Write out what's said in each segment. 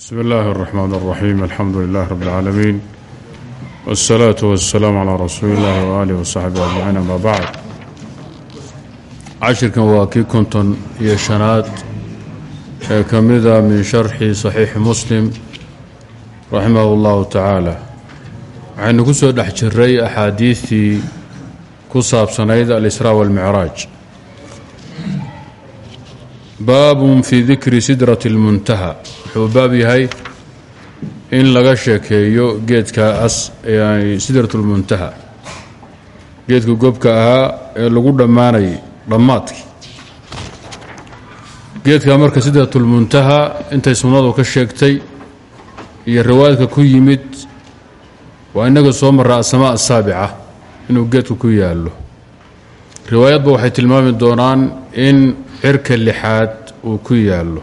bsm اllahi الرحmn الرaxيm alxamdu lilah rb اlcaalamiin wالsalaaةu waالsalaam عlى rasuuli اllahi walih wsaxbi ajmaciin ama bacd cashirkan waa kii konton iyo shanaad ee ka mida min sharxi صaxiixi muslim raximah اllahu tacaala waxaynu ku soo dhex jiray axaadiidtii ku saabsanayd alisraa wاlmicraaj baabun fii dikri sidrati اlmuntaha wuxuu baab yahay in laga sheekeeyo geedka as sidrat اlmuntaha geedka gobka ahaa ee lagu dhammaanayay dhammaadkii geedka marka sidrat اlmuntaha intay sunnadu ka sheegtay iyo riwaayadka ku yimid waa innaga soo marra asamaa asaabica inuu geedku ku yaallo riwaayadba waxay tilmaami doonaan in cirka lixaad uu ku yaallo.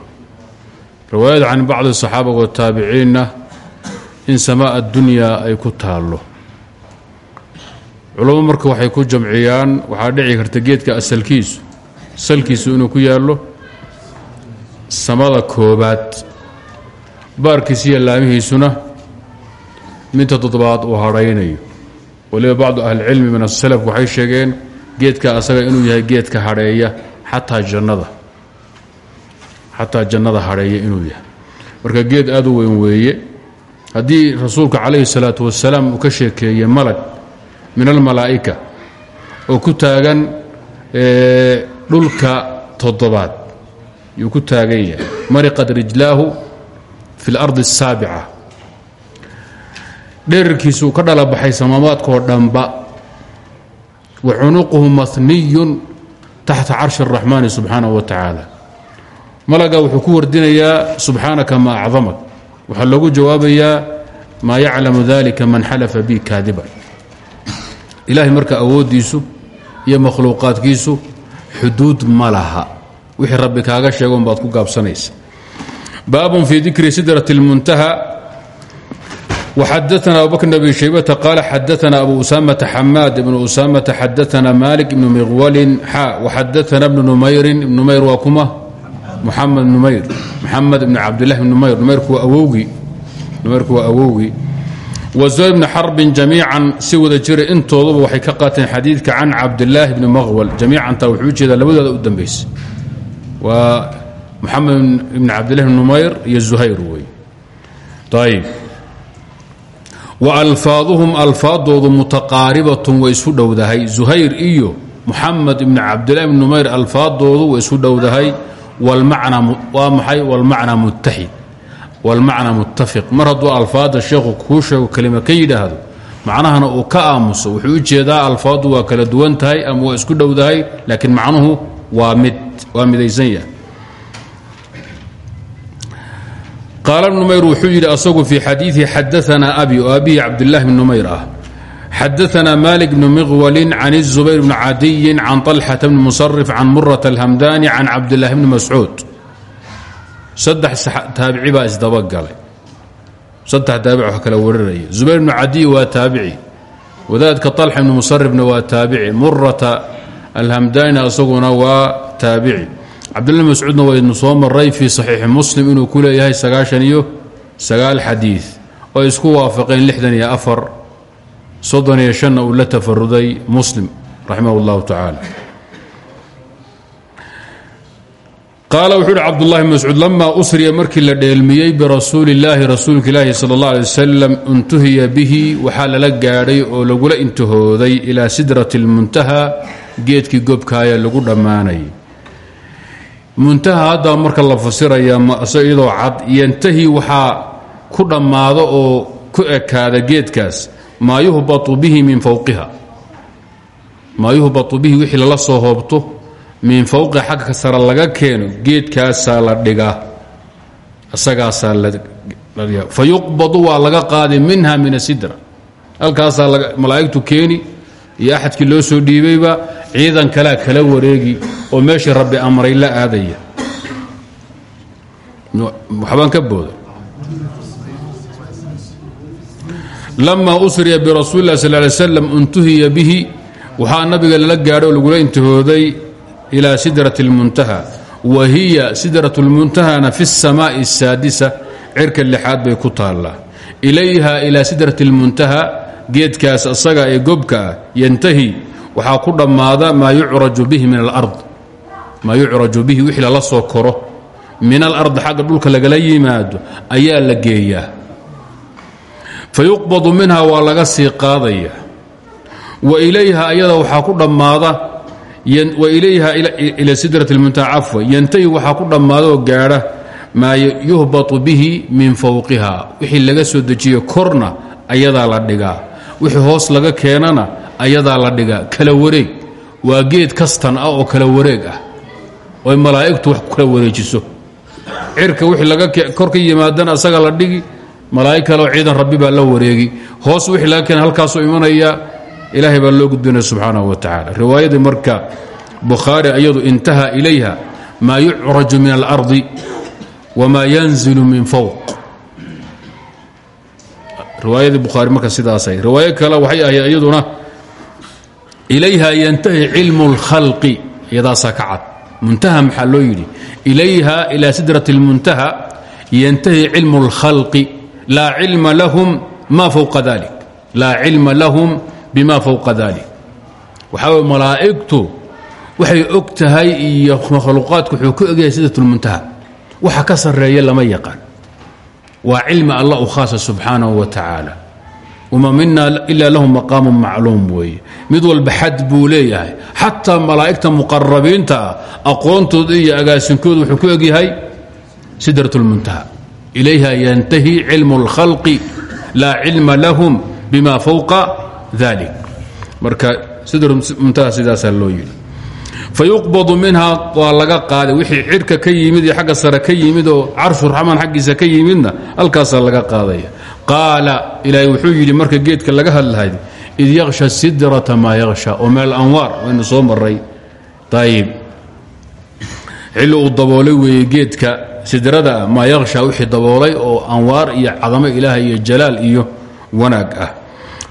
Riwaayad can bacdi saxaaba wataabiciinna in samaa addunyaa ay ku taallo. Culamo marka waxay ku jamciyaan waxaa dhici karta geedka asalkiisu salkiisu inuu ku yaallo samada koobaad baarkiisa iyo laamihiisuna midta toddobaad uu hadhaynayo. Waliba bacdu ahlicilmi min asalaf waxay sheegeen geedka asaga inuu yahay geedka hadheeya xataa jannada xataa jannada hadheeya inuu yahay marka geed aad u weyn weeye haddii rasuulka calayhi salaatu wasalaam uu ka sheekeeyey malag min almalaa'ika oo ku taagan dhulka toddobaad yuu ku taagan yahay mariqad rijlaahu fi اlardi الsaabica dherarkiisuu ka dhala baxay samaamaadkoo dhanba wa cunuquhu mahniyun taxta carshi الraxmaani subxaanaه wa tacaala malaga wuxuu ku wardinayaa subxaanaka ma acdamak waxaa loogu jawaabayaa maa yaclamu dalika man xalafa bi kaadiban ilaahay marka awooddiisu iyo makhluuqaadkiisu xuduud ma laha wixii rabbi kaaga sheegon baad ku gaabsanaysa baabun fii dikri sidraة اlmuntaha وxadثna abu bkr بn abi shaybةa qال xadثna abu usamةa xamaad ibn usamةa xadثna malik ibn miqwalin xa وxadثna bn numayri ibn numayr waa kuma muxamed numayr maxamed ibn cabdالlah ibn numayr numayrku waa awowgii numayrku waa awowgii waزuhayr bn xarbin jamiican si wada jira intooduba waxay ka qaateen xadiidka can cabdالlaahi bni maqwal jamiicanta wuxuu ujeedaa labadooda u dambaysa waa muxamed ibn cabdillah ibn numayr iyo zuhayr wey ayb wa alfaaduhum alfaadoodu mutaqaaribatun way isu dhowdahay. Zuhayr iyo muxamed ibn cabdillahi ibn numayr alfaadoodu way isu dhowdahay. Waa maxay? Walmacnaa muttafiq. Mar hadduu alfaadda sheekhu kuu sheego kelima ka yidhaahdo macnahana uu ka aamuso wuxuu u jeedaa alfaaddu waa kala duwan tahay ama waa isku dhowdahay laakiin macnuhu waa mid waa midaysan yahay qaala numayr wuxuu yidhi asagu fii xadiiثi xadaanaa abi oo abihi cabdاllahi bn numayr ah xadaanaa malik bn miqwalin can الzubayr bn cadiyi can طalxata bni musarif can murat alhamdani can cabdillahi bni mascuud saddex taabici baa isdabagalay saddex taabic wax kala warinaya zubayr bnu cadiy waa taabici wadaadka طalxa bni musarifna waa taabici murata alhamdani asaguna waa taabici cabdillah mascuudna waynu soo maray fii saxiixi muslim inuu ku leeyahay sagaashan iyo sagaal xadiid oo isku waafaqeen lixdan iyo afar soddon iyo shanna uu la tafaruday muslim raximah اllahu tacaala qaala wuxuu uhi cabdullahi bn mascuud lamaa usriya markii la dheelmiyey birasuuli illaahi rasuulka ilaahi sala اllah alay wasalam intuhiya bihi waxaa lala gaadhay oo lagula intihooday ilaa sidrati اlmuntaha geedkii gobkaaya lagu dhammaanay muntaha hadda marka la fasiraya iyadoo cad yantahi waxaa ku dhammaado oo ku ekaada geedkaas maa yuhbatu bihi min fowqiha maa yuhbatu bihi wixii lala soo hoobto min fowqiha xagga sare laga keeno geedkaasaa la dhigaa isagaasaa fa yuqbadu waa laga qaadi minha min asidra. Halkaasaa malaa'igtu keeni iyo axadkii loo soo dhiibayba ciidan kalea kala wareegi oo meeshii rabbi amray la aadaya waxbaan ka booda lama usriya birasuuli lah sal lay slam intuhiya bihi waxaa nabiga lala gaadhay oo lagula intihooday ilaa sidrati اlmuntaha wa hiya sidrat اlmuntahana fi الsamaaءi الsaadisa cirka lixaad bay ku taallaa ilayha ilaa sidrati اlmuntaha geedkaas asaga ee gobka ah yantahi waxaa ku dhammaada maa yucraju bihi min alard maa yucraju bihi wixii lala soo koro min alardi xagga dhulka lagala yimaado ayaa la geeyaa. Fa yuqbadu minha waa laga sii qaadaya. Wa ilayha ayada waxaa ku dhammaada wa ilayha ila sidrat اlmuntaha cafwa yantahi waxaa ku dhammaada oo gaadha maa yuhbatu bihi min fowqiha wixii laga soo dejiye korna ayadaa la dhigaa. Wixii hoos laga keenana ayadaa la dhigaa. Kala wareeg. Waa geed kastan ah oo kala wareeg ah oy malaa'igtu wax ku kala wareejiso. Cirka wixii laga kor yimaadana asaga la dhigi malaa'ig kaleoo ciidan rabbi baa la wareegi. Hoos wixii laga keena halkaasuu imanaya ilaahay baa loo gudbinaya subxaanahu wa tacaala. Riwaayadii marka bukhaari ayadu intaha ilayha maa yucraju min alardi wma yanzilu min fowq riwaayadii bukhaari marka sidaasay. Riwaayo kale waxay ahayd iyaduna ilayha yantahi cilmu اlkhalqi iyadaasaa ka cad muntaha maxaa loo yidhi? Ilayha ilaa sidrat اlmuntaha yantahi cilm اlkhalqi laa cilma lahum ma fowqa dalik laa cilma lahum bima fowqa dalik waxaa wy malaa'igtu waxay og tahay iyo makhluuqaadku wuxuu ku ogyahay sidratulmuntaha waxa ka sarreeya lama yaqaan. Waa cilmi allah u khaasa subxaanahu wa tacaala wama mina ila lahu maqaamu macluum weeye mid walba xad buu leeyahay xataa malaa'igta muqarabiinta ah aqoontooda iyo agaasinkooda wuxuu ku egyahay sidrat اlmuntaha ilayha yantahi cilmu اlkhalqi laa cilma lahum bima fowqa dalik marka sidratmuntaha sidaasaa loo yidhi fayuqbadu minha waa laga qaaday wixii cirka ka yimid iyo xagga sare ka yimid oo carshu raxmaan xaggiisa ka yimidna halkaasaa laga qaadaya qaala ilaahay wuxuu yidhi marka geedka laga hadlahay id yaksha sidrata maa yaksha oo meel anwaar waynu soo maray ayib xilli uu daboolay geedka sidrada maa yaksha wixii daboolay oo anwaar iyo cadamo ilaahay iyo jalaal iyo wanaag ah.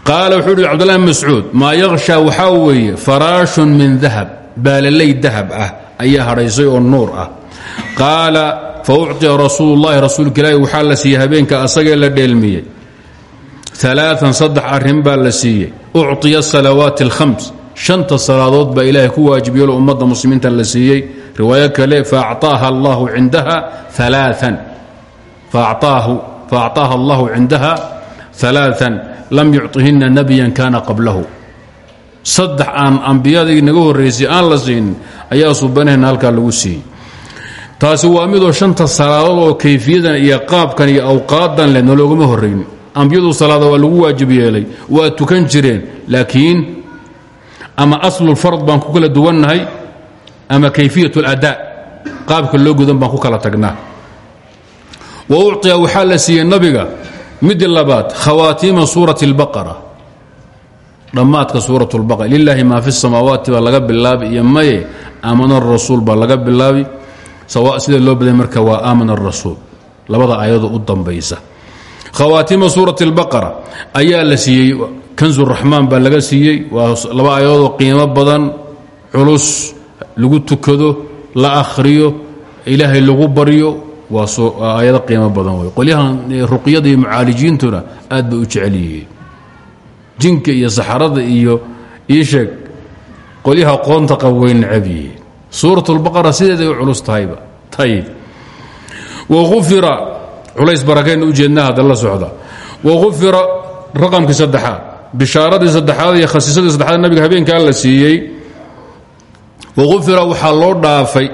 Qaala wuxuu yidhi cbdulahi mascuud maa yaksha waxaa weeye faraashun min dahab baalaley dahab ah ayaa hadhaysay oo nuur ah. Qaala fa ucطiya rasuulu llahi rasuulka ilaahi waxaa la siiyey habeenka asagee la dheelmiyey alaaan saddex arrin baa la siiyey ucطiya salawaati اlhams shanta salaadood baa ilaahay ku waajibiyelo ummadda muslimiinta la siiyey riwaayo kale faacطaaha allahu cindaha aaan faacطaaha allahu cindaha ثaلaaثa lam yucطihina nabiya kana qablahu saddex aan ambiyadii naga horraysay aan la siinin ayaa subanahena halkaa lagu siiyey taasi waa midoo shanta salaadood oo kayfiyadan iyo qaabkan iyo awqaadan leh noloogama horrayn ambiyadu salaada waa lagu waajib yeelay waa tukan jireen laakiin ama aslulfard baan ku kala duwannahay ama kayfiyat اlada qaabka loo gudan baan ku kala tagnaa wa ucطiya waxaa la siiyey nabiga midii labaad khawaatiima suurati اlbaqara dhammaadka suurat اlbaqara lilaahi maa fi الsamaawaati baa laga bilaabi iyo maye aamana rasuul baa laga bilaabi sida loo baday marka waa aamana rasuul labada ayado u dambaysa. Khawaatima suurati اlbaqara ayaa la siiyey kanzu raxmaan baa laga siiyey waa laba ayadoo qiimo badan culus lagu tukado la akhriyo ilaahay lagu baryo waa aayado qiimo badan wey qolyahan ruqyada iyo mucaalijiintuna aad bay u jecel jinka iyo saxarada iyo iisheeg qolyaha qoonta qab way suurat اlbaqara sideeday u culus tahayba ayib waufira culays barakayna ujeedna hadda la socda waufira raqamkii saddexaad bishaaradii saddexaad iyo khasiisadii saddexaad nabiga habeenkaa la siiyey waufira waxaa loo dhaafay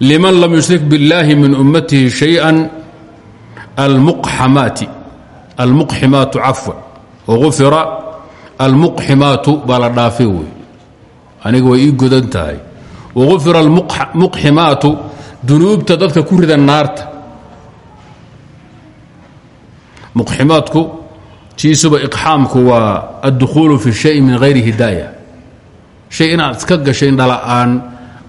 liman lam yushrik biاllahi min ummatihi shayئa almuqxamaati almuqximaatu cafwan waufira almuqximaatu baa la dhaafay wey aniga way ii godan tahay waufira almuqximaatu dunuubta dadka ku rida naarta muqximaadku tiisuba iqxaamku waa addukhuulu fi shay min hayri hidaaya shay inaad iska gashay indhala'aan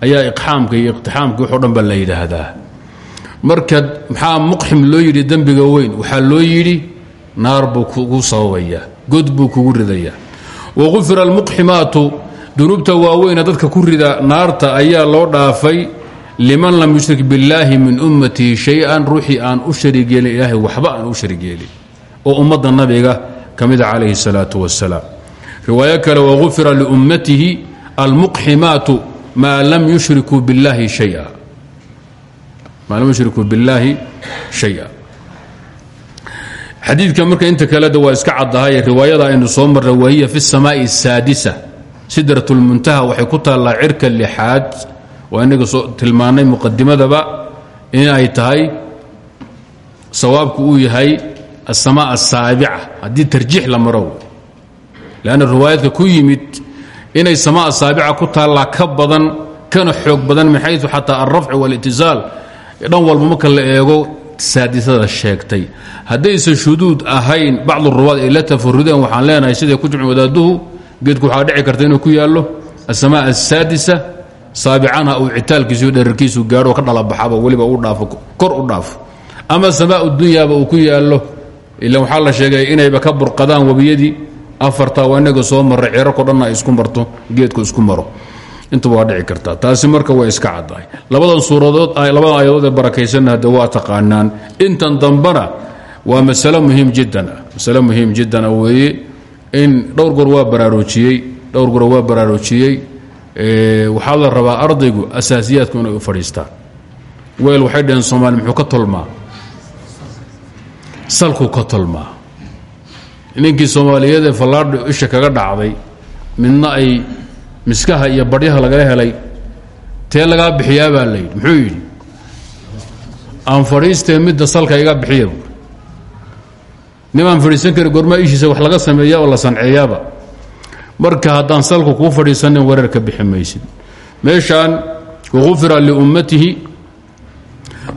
ayaa iqxaamka iyo iqtixaamka waxo dhan baa la yidhaahdaa marka maxaa muqxim loo yidhi dembiga weyn waxaa loo yidhi naar buu kugu sababayaa god kugu wagufira almuqximaatu dunuubta waaweyna dadka ku rida naarta ayaa loo dhaafay liman lam yushrik billaahi min ummatihi shay-an ruuxii aan u sharig yeelin ilaahay waxba aan u sharig yeelin oo ummadda nabiga ka mida calayhi الsalaaةu wasalaam riwaayo kale wagufira liummatihi almuqximaatu maa lam yushrikuu biاllaahi shaya maa lam yushrikuu billaahi shaya xadiidka marka inta kaleda waa iska caddahay riwaayada aynu soo marray wahiya fi الsamaaءi الsaadisa sidrat اlmuntaha waxay ku taallaa cirka lixaad waa inaga soo tilmaanay muqadimadaba in ay tahay sawaabku uu yahay aلsamaa الsaabica haddii tarjiix la maro lanna riwaayaadka ku yimid inay samaa saabica ku taallaa ka badan kana xoog badan min xayu xataa alrafci wاlitisaal dhan walba marka la eego saadisada sheegtay haddaysan shuduud ahayn bacdu ruwaad ay la tafarudeen waxaan leenahay siday ku jimcin wadaaduhu geedku waxaa dhici karta inuu ku yaallo asamaa asaadisa saabicana uu citaalkiisu dherarkiisu gaadho ka dhalabaxaba weliba u dhaafo kor u dhaafo. Ama samaa dunyaaba uu ku yaallo ila waxaa la sheegay inayba ka burqadaan webiyadii afarta waa inaga soo marray cirarko dhanna ay isku marto geedku isku maro. Intuba waa dhici kartaa. Taasi marka way iska caddahay. Labadan suuradood labadan aayadood ee barakaysanna hadde waa taqaanaan. Intan dambana waa masalo muhiim jiddan ah. Masalo jiddan ah in dhowr goor waa baraarujiyey dhowr goor waa baraarujiyey waxaa la rabaa ardaygu asaasiyaadku inay u fadhiistaan. Weel waxay dhaheen soomaali muxuu ka tolmaa? Salkuu ka tolmaa. Ninkii soomaaliyeed ee fallaadhi isha kaga dhacday midna ay miskaha iyo badhyaha lagala helay tee lagaa bixiyaa baa layidhi muxuu yidhi aan fadhiistee midda salka iga bixiya nimaan fadhiisan kari goormaa ishiisa wax laga sameeya oo la sanceeyaba marka haddaan salku kuu fadhiisanin wareer ka bixi maysid. Meeshaan waqufira liummatihi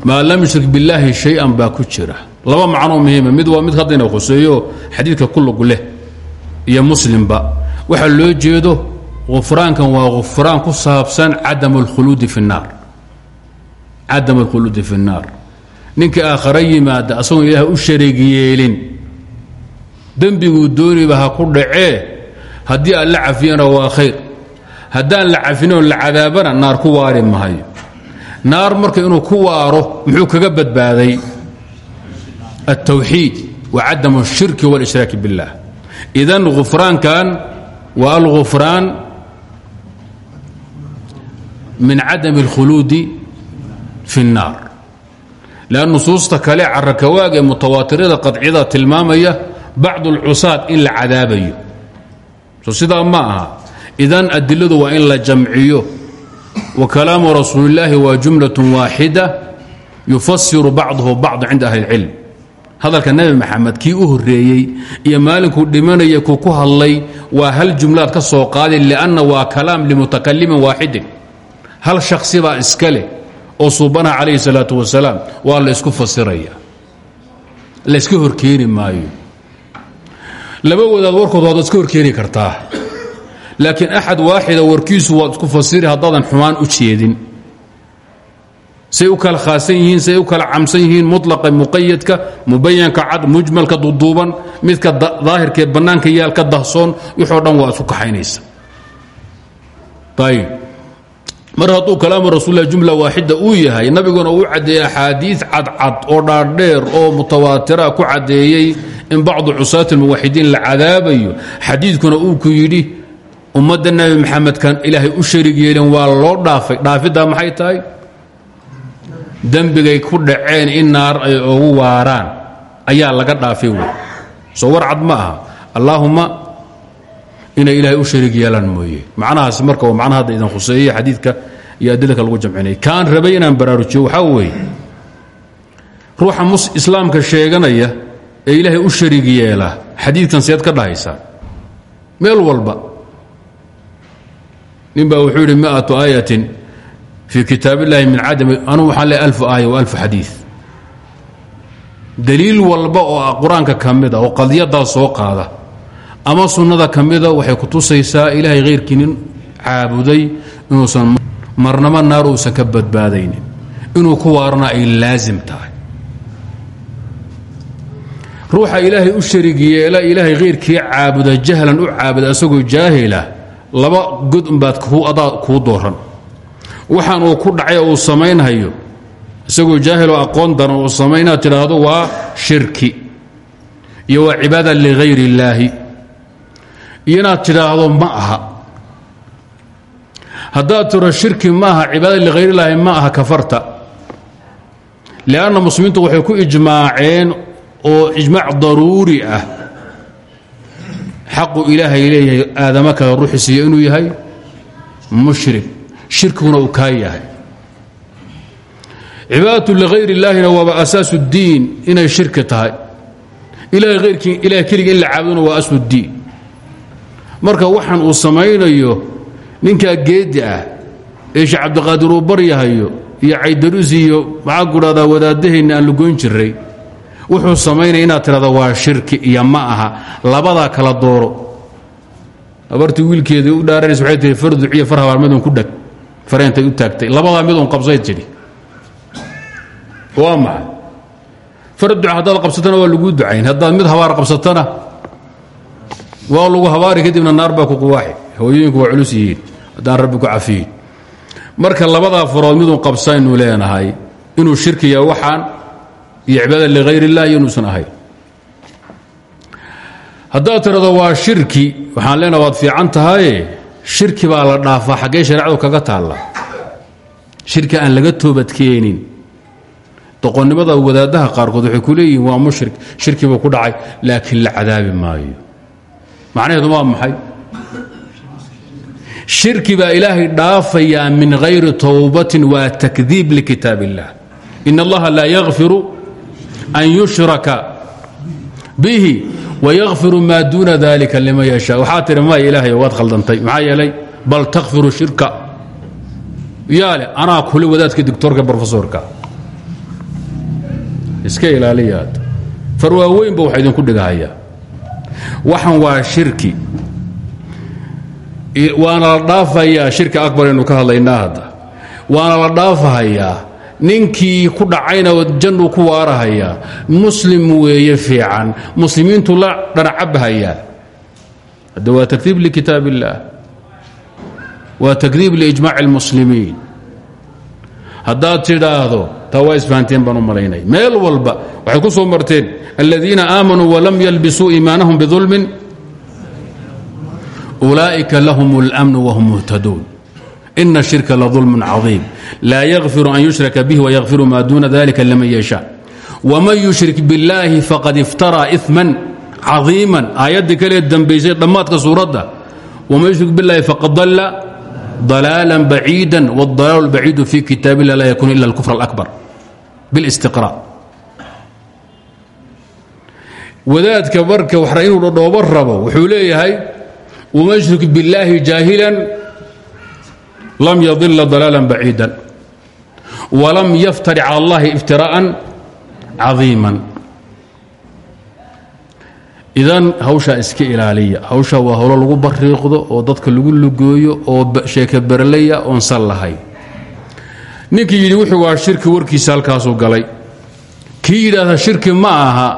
lam yushrik billaahi shay-an ku jira. Laba macnoo muhiima. Mid waa mid haddayna khuseeyo xadiidka kulugu leh iyo muslimba. Waxaa loo jeedo kufraankan waa kufraan ku saabsan cadam alkhuluudi fi nnaar. Cadam alkhuluudi fi nnaar. Ninka aakhara yimaada asagoon ilaaha u sharig dembiguu dooniba ha ku dhacee haddii aan la cafiyana waa khayr haddaan la cafino la cadaabana naar ku waari mahayo naar marka inuu ku waaro muxuu kaga badbaaday التwxiid وcadam الshirki واlإشhراak bالlah idan غufraankan waa alغufraan min cadam الkhuluudi fi الnaar لأn nusuusta kale carakawaag ee mutawaatirada qaطciyada tilmaamaya bacd الcusaad in la cadaabayo so sidaa ma aha idan adiladu waa in la jamciyo wa kalaamu rasuuli الlahi waa jumlaة waaxida yufasiru bacضhu bacض cinda ahli الcilm hadalka nebi maxamed kii u horeeyey iyo maalinkuu dhimanaya kuu ku hadlay waa hal jumlaad ka soo qaaday lianna waa kalaam limutakalimin waaxidin hal shaksi baa iska leh oo suubanaha calayhi salaatu wasalaam waa la isku fasiraya layska horkeeni maayo laba wadaad warkood waad iska horkeeni kartaa. Laakiin axad waaxida warkiisu waad isku fasiri haddaadan xumaan u jeedin. Say u kala khaasan yihiin say u kala camsan yihiin mulaqa muqayadka mubayanka cad mujmalka duduuban midka daahirkee bannaanka yaal ka dahsoon wixoo dhan waa isku kaxaynaysa. Ayb mar hadduu kalaamu rasuulilah jumla waaxida uu yahay nabiguna uu caddeeyey axaadiid cadcad oo dhaadheer oo mutawaatira ku caddeeyey in bacdu cusaati almuwaxidiin la cadaabayo. Xadiidkuna uu ku yidhi ummadda nebi maxamedkan ilaahay u sharig yeelin waa loo dhaafay. Dhaafiddaa maxay tahay? Dembigay ku dhaceen in naar ay ugu waaraan. Ayaa laga dhaafay wey. Soo war cad ma aha. Allaahumma inay ilaahay u shariig yeelaan mooye. Macnahaas marka waa macnaha hadda idan khuseeye xadiidka iyo adilaka lagu jamcinay kaan rabay inaan baraarujiyo? Waxaa weeye. Ruuxa islaamka sheeganaya ee ilaahay u shariig yeela xadiidkan seed ka dhahaysaa meel walba. Nin wuxuu yidhi miatu aayatin fii kitaab min cadam anugu waxaan le alfu aaya wa alfu daliil walba oo qur'aanka ka mida oo qadiyaddaa soo qaada ama sunnada ka mida waxay ku tusaysaa ilaahay khayrkii nin caabuday inuusan marnamo naar uusan ka badbaadaynin inuu ku waarana ay laasim tahay. Ruuxa ilaahay u sharig ilaahay khayrkii caabuda jahlan u caabuda asagoo jaahila laba god unbaad adaa kuu dooran. Waxaan uu ku dhacay uu samaynhayo isagoo jaahiloo aqoon daran uu samay waa shirki iyo waa cibaada ligayr illaahi iyo inaad ma aha. Haddaad tiro shirki ma aha cibaada ligayr illaahi ma aha kafarta. Lianna muslimiintu waxay ku ijmaaceen oo ijmaac daruuri ah. Xaqu ilaahay leeyahay aadama kale ruuxi siiyo inuu yahay mushrik shirkiguna uu kaa yahay. Cibaadatu ligayr illaahina waaba asaasu اddiin inay shirki tahay. Ilahay ayrkii ilahay keligii in la caabudona waa aslu اddiin marka waxaan uu samaynayo ninkaa geedi ah ee sheekh cabdiqaadir uu baryahayo iyo caydarus iyo maxaa kudhahdaa aan lugoyn jiray wuxuu samaynaya inaad tidhahda waa shirki iyo ma aha labadaa kala dooro. Abartii wiilkeedii u dhaaranaysa waxay tihi far duciya far ku dheg fareentay u taagtay labadaa midun qabsay tidhi waa maxay? Far duca qabsatana waa laguu ducayn haddaad mid habaar qabsatana waa lagu habaari kadibna naar baa ku quwaaxi. Hooyooyinku waa culus yihiin. Haddaan rabbi ku cafiyin. Marka labadaa farood midun qabsaynu leenahay inuu shirkiya waxaan iyo cibaada ligayr illah iyo inuusan ahayn. Haddaad waa shirki waxaan leenaha waad fiican tahaye shirki baa la dhaafaa xaggee shareecadu kaga taalla shirki aan laga toobadkeenin. Doqonnimada wadaadaha qaarkood waxay ku leeyihiin waa mushrik shirki buu ku dhacay laakiin la cadaabi maayo macnaheedu waa maxay? Shirki baa ilaahay dhaafayaa min hayri towbatin waa takdiib likitaab illah in allaha laa yakfiru an yushraka bihi wayakfiru maa duuna dalika liman yashaa. Waxaa tihi may ilaahay waad khaldantay. Maxaa yeelay bal takfiru shirka. Yaa leh anaa kule wadaadka doctoorka brofesorka iska ilaaliyaad. Farwaaweynba waxa idinku dhigahayaa waxan waa shirki. Waana la dhaafayaa shirki akbar aynu ka hadlaynaa hadda. Waana la dhaafahayaa ninkii ku dhacayna jannuu ku waarahayaa muslim weeye fiican. Muslimiintu la dhanacabhayaa hadda waa takdiib likitaab illaah waa takdiib liijmaaci اlmuslimiin haddaad tidhaahdo taa waa isfahanteen baan u malaynay meel walba waxay ku soo marteen aladiina aamanuu walam yalbisuu iimaanahum bidulmin ulaa'ika lahum اlأmn whm muhtaduun ina الshirka laظulm caظiim laa yakfiru an yushraka bih wayakfiru ma duuna dalika liman yashaa wman yushrik biاllaahi faqad iftaraa iثman caظiima aayaddii kalee dambaysay dhammaadka suuradda wman yushrik biاllahi faqad dalla ضلاaلا بعيida والضلال البعيid في kitاab الlah laa ykun إلا الكفر الأكبر بالاstiقراء wadaadka marka wax inuu dhodhoobo rabo wuxuu leeyahay وman يشhرك bالlahi جاahلا lam yضل ضلاaلا بعيida وlam yftرc calى الlahi اftirاءa caظيiما idan hawshaa iska ilaaliya hawshaa waa howlo lagu bariiqdo oo dadka lagu lugooyo oo sheeke berleya oon sal lahayn ninkii yidhi wuxuu waa shirki warkiisa halkaasuu galay. Kii yidhaahda shirki ma aha.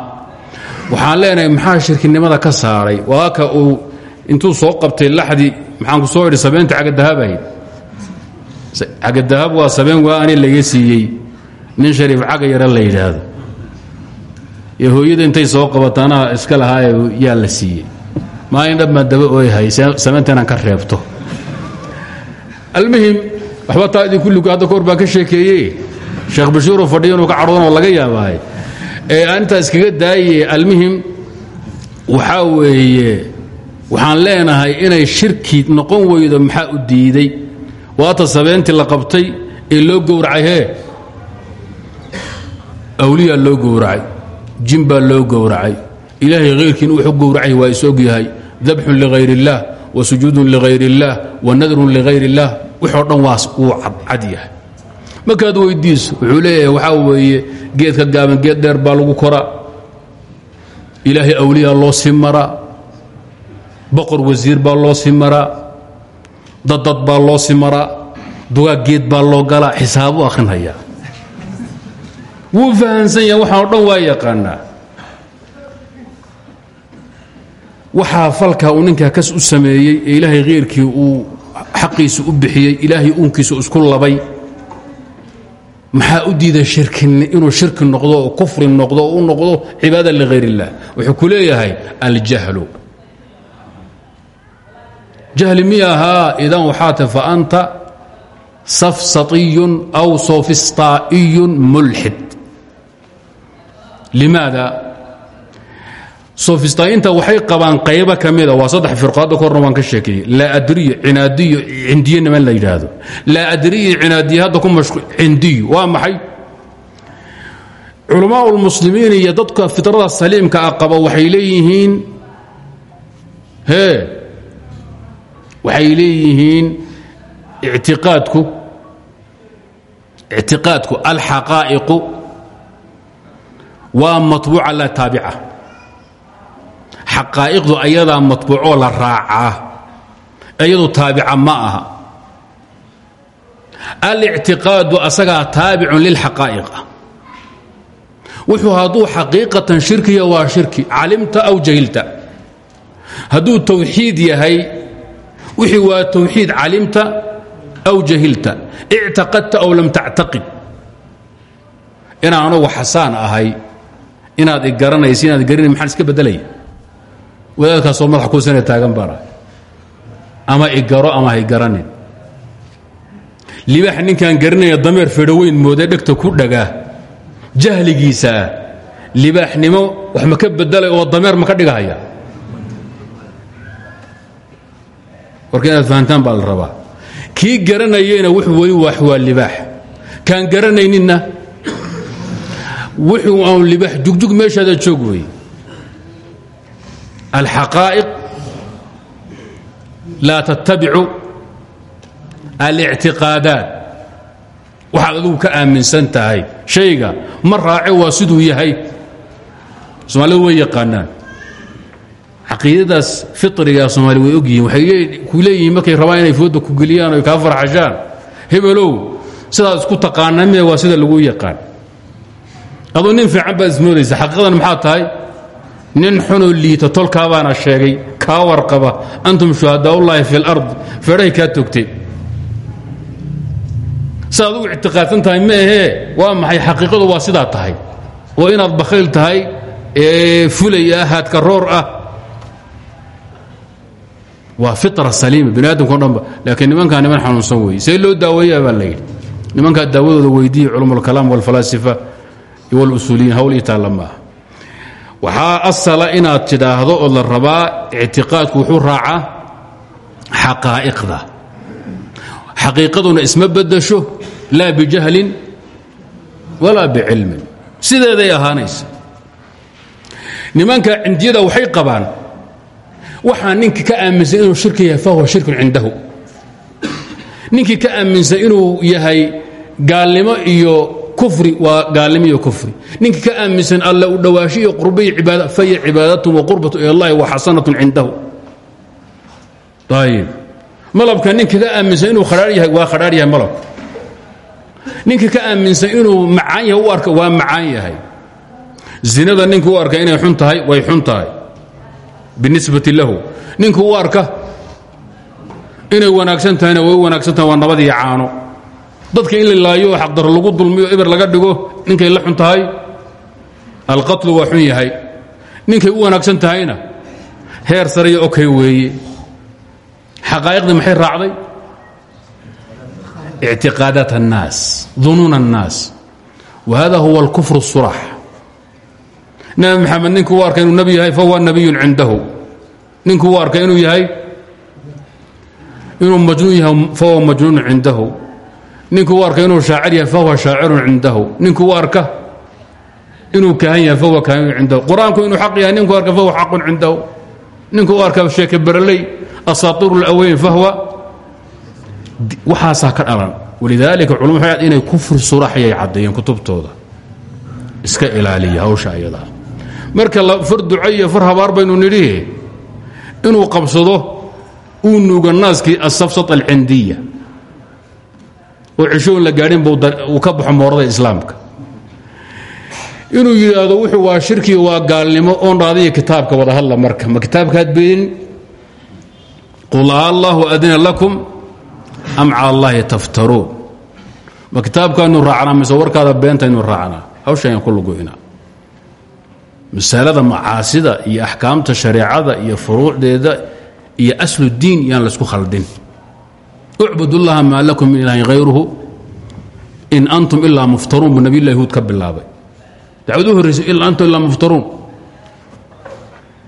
Waxaan leenahay maxaa shirkinimada ka saaray? Waaka uu intuu soo qabtay laxdii maxaan ku soo idhi sabeynta cagadahabahayd cagadahab waa sabeen waa ani laga siiyey. Nin shariif caga yara la yidhaahdo. Intay soo qabataanaha iska lahaaye yaa la siiyey. Maalin dhab maan daba ooyhay samaynta inaan ka reebto. Almuhim waxba taa idinku lugo hadda kahor baan ka sheekeeye sheekh bashiiroo fadhiyo inuu ka cadhoonoo laga yaabaaye ee aan intaa iskaga daaye almuhim waxaa weeye waxaan leenahay inay shirki noqon weydo maxaa u diiday waata sabeentii la qabtay ee loo gowracay hee awliyaa loo gowracay jin baa loo gowracay ilaahay hayrkiin wuxuu gowracay waa is ogyahay dabxun ligayr اllah wa sujuudun ligayr اllah wa nadrun ligayr اllah wixoo dhan waas wuu cadcad yahay. Markaad weydiiso wuxuu leeyahay waxaa weeye geedka gaaban geed dheer baa lagu koraa. Ilaahay awliyaa loo sii maraa boqor wasiir baa loo sii maraa daddad baa loo sii maraa dugaag geed baa loo galaa. Xisaabu akhrinhayaa wuu fahansan yahay waxaan o dhan waa yaqaanaa. Waxaa falkaa uu ninkaa kas u sameeyey ee ilaahay khayrkii uu xaqiisa u bixiyey ilaahay uunkiisa isku labay. Maxaa u diiday inuu shirki noqdo oo kufri noqdo oo u noqdo cibaada ligayr اllah wuxuu ku leeyahay aljahlu. Jahli miyahaa idan waxaa ta faanta safsaطiyun aw sofistaa'iyun mulxid limaada sofistaayinta waxay qabaan qaybo ka mida waa saddex firqaadda korna waan ka sheekeeyey. Laadriyo cinaadiyo cindiyo niman la yidhaahdo. Laadriyo cinaadiyo hadda ku mashqu cindiyo waa maxay? Culamaa ulmuslimiin iyo dadka fitrada saliimka ah waxay leeyihiin hee waxay leeyihiin ictiqaadku ictiqaadku alxaqaa'iqu waa matbuuca la taabica xaqaa'iqdu ayadaa matbuucoo la raacaa. Iyadu taabica ma aha. Alictiqaadu asagaa taabicun lilxaqaa'iq ah wuxuu hadduu xaqiiqatan shirkiya waa shirki calimta aw jahilta hadduu tawxiid yahay wixii waa tawxiid calimta aw jahilta. Ictaqadta aw lam tactaqid. Inaan anugu xasaan ahay inaad i garanaysa inaad garina maxaan iska beddelaya wadaadkaasoo madax kuusane taagan baana ama i garo ama hay garanin. Libaax ninkaan garanaya dameer fedhoweyn moodee dhegta ku dhagaa jahligiisaa libaaxnimo wax ma ka bedelay oo dameer ma ka dhigahaya? Warka inaad fahantaan baa la rabaa. Kii garanayeyna wuxuu weli wax waa libaax. Kaan garanayninna wuxuu aan libaax jugjug meeshaada joog alxaqaa'iq laa tattabicu alictiqaadaat waxaad adugu ka aaminsan tahay shayga ma raace waa siduu yahay soomaalidu way yaqaanaan caqiidadaas fitriga soomaali way ogyihiin waxay ku leeyihiin markay rabaan inay fooda ku geliyaan o kaa farxashaan hebelow sidaad isku taqaana miya waa sida lagu yaqaan aduu nin fiican baad ismoodaysa xaqiiqadan maxaa tahay nin xunoo liita tolkaabaana sheegay kaa warqaba antum shuhadaaullaahi fi lard feedhahay kaa togteen sidaad ugu ictiqaadsan tahay ma ahee waa maxay? xaqiiqadu waa sidaa tahay. Oo inaad bakhayl tahay fulay ah haadka roor ah. Waa fitra saliima bini aadamka o dhanba laakiin nimankaa niman xanuunsan weeye. See loo daaweeyaa baa layidhi nimankaa daawadooda weydiiya culum alkalaam walfalaasifa walusuuliyiin hawl ii taalla ma aha waxaa asala inaad tidhaahdo oo la rabaa ictiqaadku wuxuu raacaa xaqaa'iqda. Xaqiiqaduna isma bedasho laa bijahlin walaa bicilmin. Sideeday ahaanaysa. Nimanka cindiyada waxay qabaan waxaa ninka ka aaminsan inuu shirki yahay fahuwa shirkun cindahu. Ninkii ka aaminsan inuu yahay gaalnimo iyo kufri waa gaalnimo iyo kufri. Ninkii ka aaminsan alla u dhowaashi iyo qurba iyo cibaada cibaadatum wa qurbatu ila allahi wa xasanatun cindahu. Ayib malabka ninka ka aaminsan inuu khadhaar yahay waa khadhaar yahay malabka ninka ka aaminsan inuu macaan yahay u arka waa macaan yahay. Zinada ninka arka inay xun tahay way xun tahay. Binisbati lahu. Ninka arka inay wanaagsan tahayna way wanaagsan tahay waa nabad iyo caano dadka in la laayo oo xaqdaro lagu dulmiyo eber laga dhigo ninkay la xun tahay alqatlu waa xun yahay ninkay u wanaagsan tahayna heer sariyo okay weeye xaqaa'iqdii maxay raacday ictiqaadaat الnaas dunuun الnaas wa hada huwa اlkufr الsurax nabi maxamed ninkuu u arkay inuu nebi yahay fahuwa nabiyun cindahu ninkuu u arkay inuu yahay inuu majnuun yahay fahuwa majnuun cindahu ninkuu arka inuu shaacir yahay fahuwa shaacirun cindahu. Ninkuu arka inuu kahan yahay fahuwa kahanun cindahu. Qur'aanku inuu xaq yahay ninkuu arka fahuwa xaqun cindahu. Ninkuu arka sheeke bereley asaatiir اlaweyn fahuwa waxaasaa ka dhalan. Walidaalika culum waxay inay kufri suraxyay caddeeyeen kutubtooda. Iska ilaaliya hawsha marka far duca iyo far habaar baynu nidhi inuu qabsado uu nuuga naaskii asafsat alcindiya oo cishoon la gaadhin uu ka baxo moorada islaamka. Inuu yidhaahdo wuxuu waa shirki waa gaalnimo oon dhaadiya kitaabka wada hadla marka. Ma kitaabkaad beenin qul allahu adina lakum am cala allahi taftaruun. Ma kitaabkaaynu raacnaa mise warkaada beentaynu raacnaa? Hawshaayaan ku lugoynaa masalada macaasida iyo axkaamta shareecada iyo furuucdeeda iyo asludiin yaan laysku khaldin ucbud llaha maa lakum min ilaahin hayruhu in antum ilaa muftaruun buu nabiy huud ka bilaabay. Dacwad u horraysay in antum ilaa muftaruun.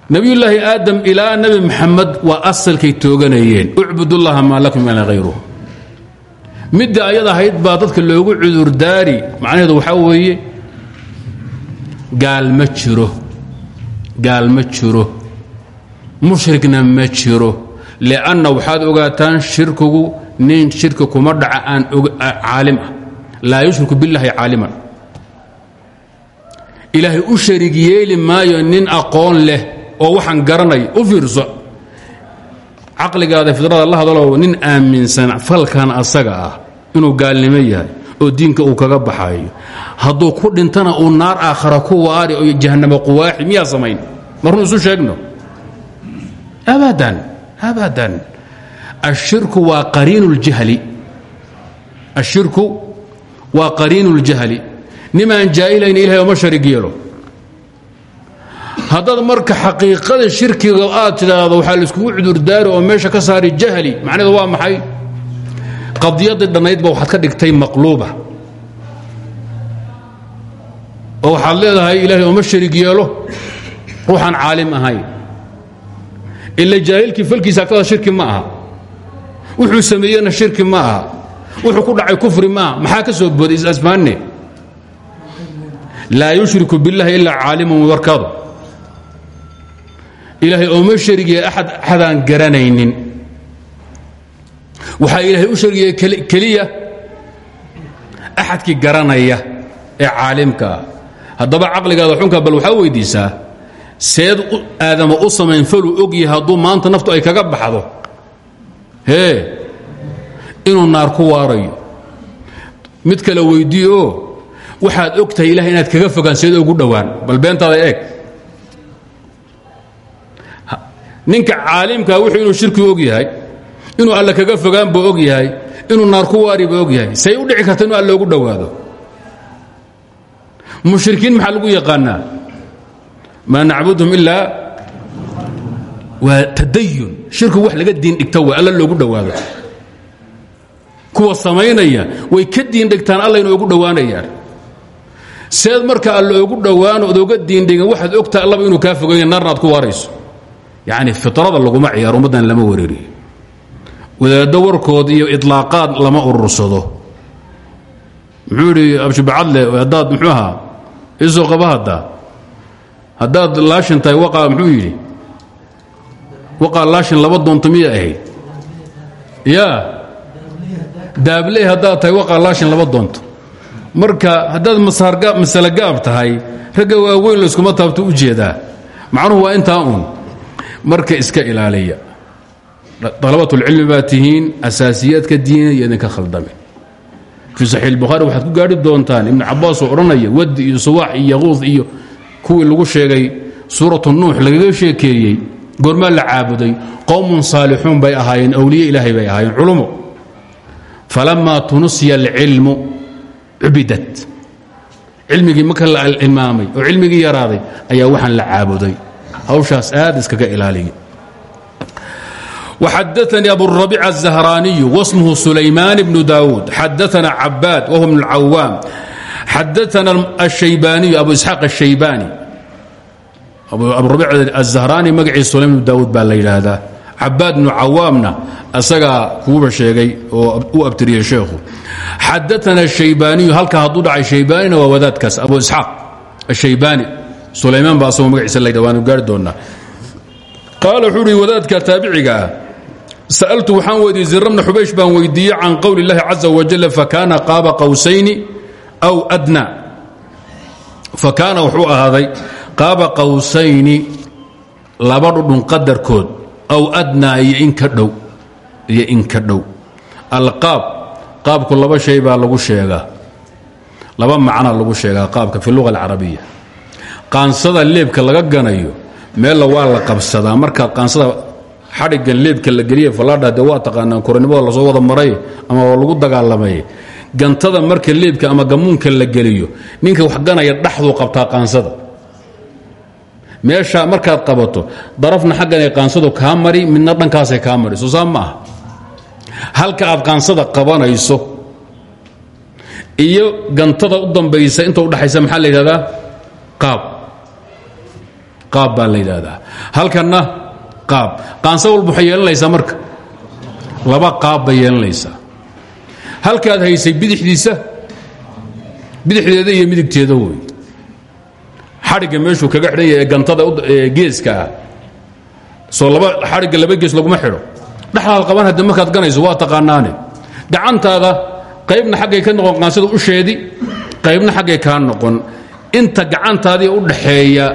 Nabiyullaahi aadam ilaa nebi maxamed waa asalkay tooganayeen. Ucbud llaha maa lakum min ilaahin hayruhu midda ayad ahayd baa dadka loogu cudurdaari macnaheedu waxaa weeye gaal ma jiro gaal ma jiro mushrikna ma jiro lianna waxaad ogaataan shirkigu nin shirki kuma dhaca aan caalim ah laa yushriku billahi caaliman ilaahay u sharig yeeli maayo nin aqoon leh oo waxaan garanay u fiirso caqligaada fidrada la hadalo nin aaminsan falkan asaga ah inuu gaalnimo yahay oo diinka uu kaga baxayo hadduu ku dhintana uu naar aakhara ku waari oo jahanamo quwaaxi miyaa samayn marnu isu sheegno abadan abadan ashirku waa qariinu اljahli ashirku waa qariinu اljahli nimaan jaa'ilayn ilahay ooma sharig yeelo haddaad marka xaqiiqada shirkiga aad tidhaahdo waxaa laiskugu cudurdaari oo meesha ka saari jahli macnaheedu waa maxay qadiyadii dhannaydba waxaad ka dhigtay maqluuba oo waxaad leedahay ilaahay ooma sharig yeelo ruuxaan caalim ahayn ila jaahilkii falkiisa agtada shirki ma aha. Wuxuu sameeyena shirki ma aha. Wuxuu ku dhacay kufri maaha maxaa ka soo booday isasmaanne laa yushriku biاllahi ilaa caalimun warkadu. Ilaahay ooma sharigiye aad axadaan garanaynin. Waxaa ilaahay u shargiye keliya axadkii garanaya ee caalimka. Ah haddaba caqligaada xunka bal waxaa weydiisaa seed aadama u samayn faluu ogyahay hadduu maanta naftu ay kaga baxdo. Hee inuu naar ku waarayo. Mid kale weyddiioo waxaad og tahay inaad kaga fogaan seed ugu dhowaan bal beentaada eeg. Ninka caalimkaa wuxuu inuu shirki og yahay inuu alle kaga fogaan buu og yahay inuu naar ku waari buu og yahay. Say u dhici karta inuu alle ugu dhowaado. Mushrikiin maxaa lagu yaqaanaa maa nacbudhum ilaa waa tadayun. Shirkigu wax laga diin dhigta way alla loogu dhowaado. Kuwa samaynaya way ka diin dhigtaan allayna ogu dhowaanayaan. Seed marka alla ogu dhowaano ood oga diindhigan waxaad ogtahay allaba inuu kaa foganya naarna aad ku waarayso. Yacni fitrada laguma ciyaaro ummaddan lama wareeriyo wadaaddo warkood iyo idlaaqaad lama urursado muxuu idhi abshibacadle haddaad muxuu ahaa? Isoo qaba haddaa haddaad laashin tahay waqaa muxuu yidhi? Waqaa laashin laba doonto miyay ahayd? Yaa. Daabley haddaad tahay waqaa laashin laba doonto. Marka haddaad masale gaab tahay ragga waaweyn layskuma taabto u jeedaa. Macnuhu waa intaa uun. Marka iska ilaaliya. Dalabatulcilmi baa tihiin asaasiyaadka diina iyo idinka khaldame fii saxiix bukhaari waxaad ku gaadhi doontaan ibnu cabaas oo odhanaya wadi kuwii lagu sheegay suuratu nuux lagaga sheekeeyey goormaa la caabuday qowmun saalixuun bay ahaayeen awliye ilaahay bay ahaayeen culumo falamaa tunusya alcilmu cubidat cilmigii marka la ilmaamay oo cilmigii yaraaday ayaa waxaan la caabuday hawshaas aad iskaga ilaaliya وxadثnي أbu الربيع الزهراني واسمه سليمان بن داود xadثna عباad وهو بن xadaana ashaybaaniyu abu isxaaq ashaybaani abuabic azahraani magaciisa sulaim bnu daawuud baa la yidhaahdaa cabaad bnu cawaamna isagaa kuuba sheegay oo u abtiriyey sheekhu xadaana ashaybaaniyu halkaa hadduu dhacay shaybaanina waa wadaadkaas abu isxaaq ashaybaani sulaymaan baa isagoo magaciisa la yidhah waanu gaari doonnaa qaala wuxuu uhi wadaadka taabiciga ah sa'altu waxaan weydiiyey zirabna xubaysh baan weydiiyey can qowli اllahi caza wajal fakaana qaaba qowsayni aw adna. Fakaana wuxuu ahaaday qaaba qawsayni laba dhudhun qadarkood aw adnaa iyo in ka dhow iyo in ka dhow. Alqaab qaabku laba shay baa lagu sheegaa. Laba macna lagu sheegaa qaabka fi luga alcarabiya. Qaansada leebka laga ganayo meella waa la qabsadaa. Markaad qaansada xadhiggan leebka la geliye fallaadha de waa taqaanaan koranimada la soo wada maray ama lagu dagaalamay gantada marka leebka ama gamuunka la geliyo ninka wax ganaya dhaxduu qabtaa qaansada. Meesha markaad qabato darafna xagganay qaansadu kaa mari midna dhankaasay kaa mari. Soo ma aha halka aad qaansada qabanayso iyo gantada u dambaysa inta udhaxaysa maxaa la yidhahdaa? Qaab. Qaab baa la yidhaahdaa halkanna qaab. Qaansa walba waxay yeelanaysaa marka? Laba qaab bay yeelanaysaa halkaad haysay bidixdiisa bidixdeeda iyo midigteeda wey xadhigga meeshuu kaga xidhan yahay ee gantada geeska ah. Soo laba xadhigga laba gees laguma xidho. Dhexdaad qaban hadde markaad ganayso waa taqaanaane. Gacantaada qaybna xaggay ka noqon qaansada usheedi qaybna xaggay kaa noqon. Inta gacantaadii u dhaxeeya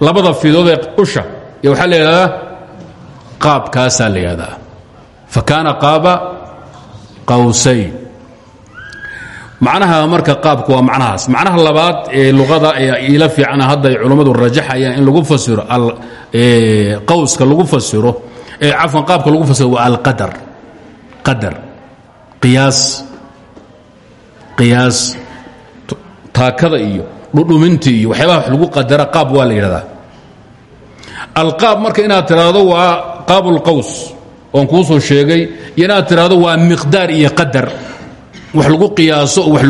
labada fidood ee usha iyo waxaa la yidhahdaa qaabkaasaa la yidhahdaa. Qaaba qawsayn macnaha marka qaabku waa macnahaas. Macnaha labaad ee luqada iila fiicana hadda ay culummadu rajaxayaan in lagu fasiro qawska lagu fasiro ee cafwan qaabka lagu fasiro waa alqadar. Qadar. Qiyaas. Qiyaas. Taakada iyo dhudhuminta iyo waxyaabaha wax lagu qadara qaab waa la yidhahdaa. Alqaab marka inaad tiraahdo waa qaabulqaws oon kuu soo sheegay iyo inaad tiraahdo waa miqdaar iyo qadar. Wax lagu qiyaaso wax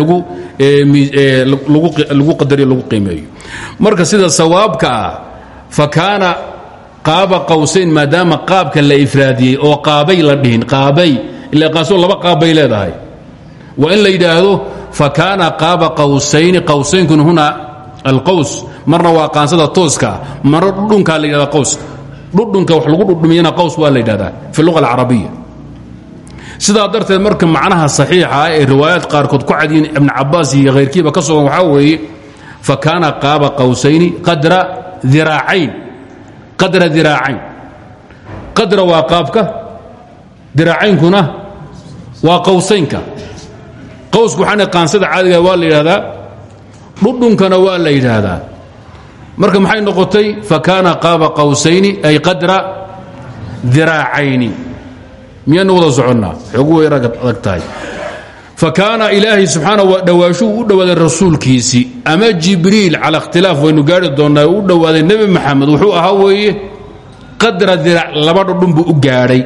lagu qadariyo lagu qiimeeyo. Marka sida sawaabka ah fa kaana qaaba qawsayn qaabka la ifraadiyey oo qaabay la dhihin qaabay ila qaaso laba qaab bay leedahay. Waa in la yidhaahdo fa kaana qaaba qawsayni qawsaynkun huna alqaws marna waa qaansada tooska marna dhudhunkaa la yidhahda qawska dhudhunka wax lagu dhudhumiyana qaws waa la yidhahdaa fi luga alcarabiya. Sidaa darteed marka macnaha saxiixa ee riwaayaad qaarkood ku cadiyin ibn cabaas iyo hayrkiiba ka sugan waxaa weeye fa kaana qaaba qawsayni qadra diraacayn qadra diraacayn qadra waa qaabka diraacynkuna waa qawsaynka. Qawsku waxaana qaansada caadiga waa la yidhahdaa dhudhunkana waa la yidhaahdaa marka maxay noqotay? Fa kaana qaaba qawsayni ay qadra diraacayni. Miyaynu wada soconnaa? Xoogu way adag tahay. Fa kaana ilaahay subxaana dhowaashuu u dhowaaday rasuulkiisii ama jibriil cala ikhtilaaf waynu gaari doonnaa u dhowaaday nebi maxamed. Wuxuu ahaa weeye qadra dirac laba dhudhun buu u gaadhay.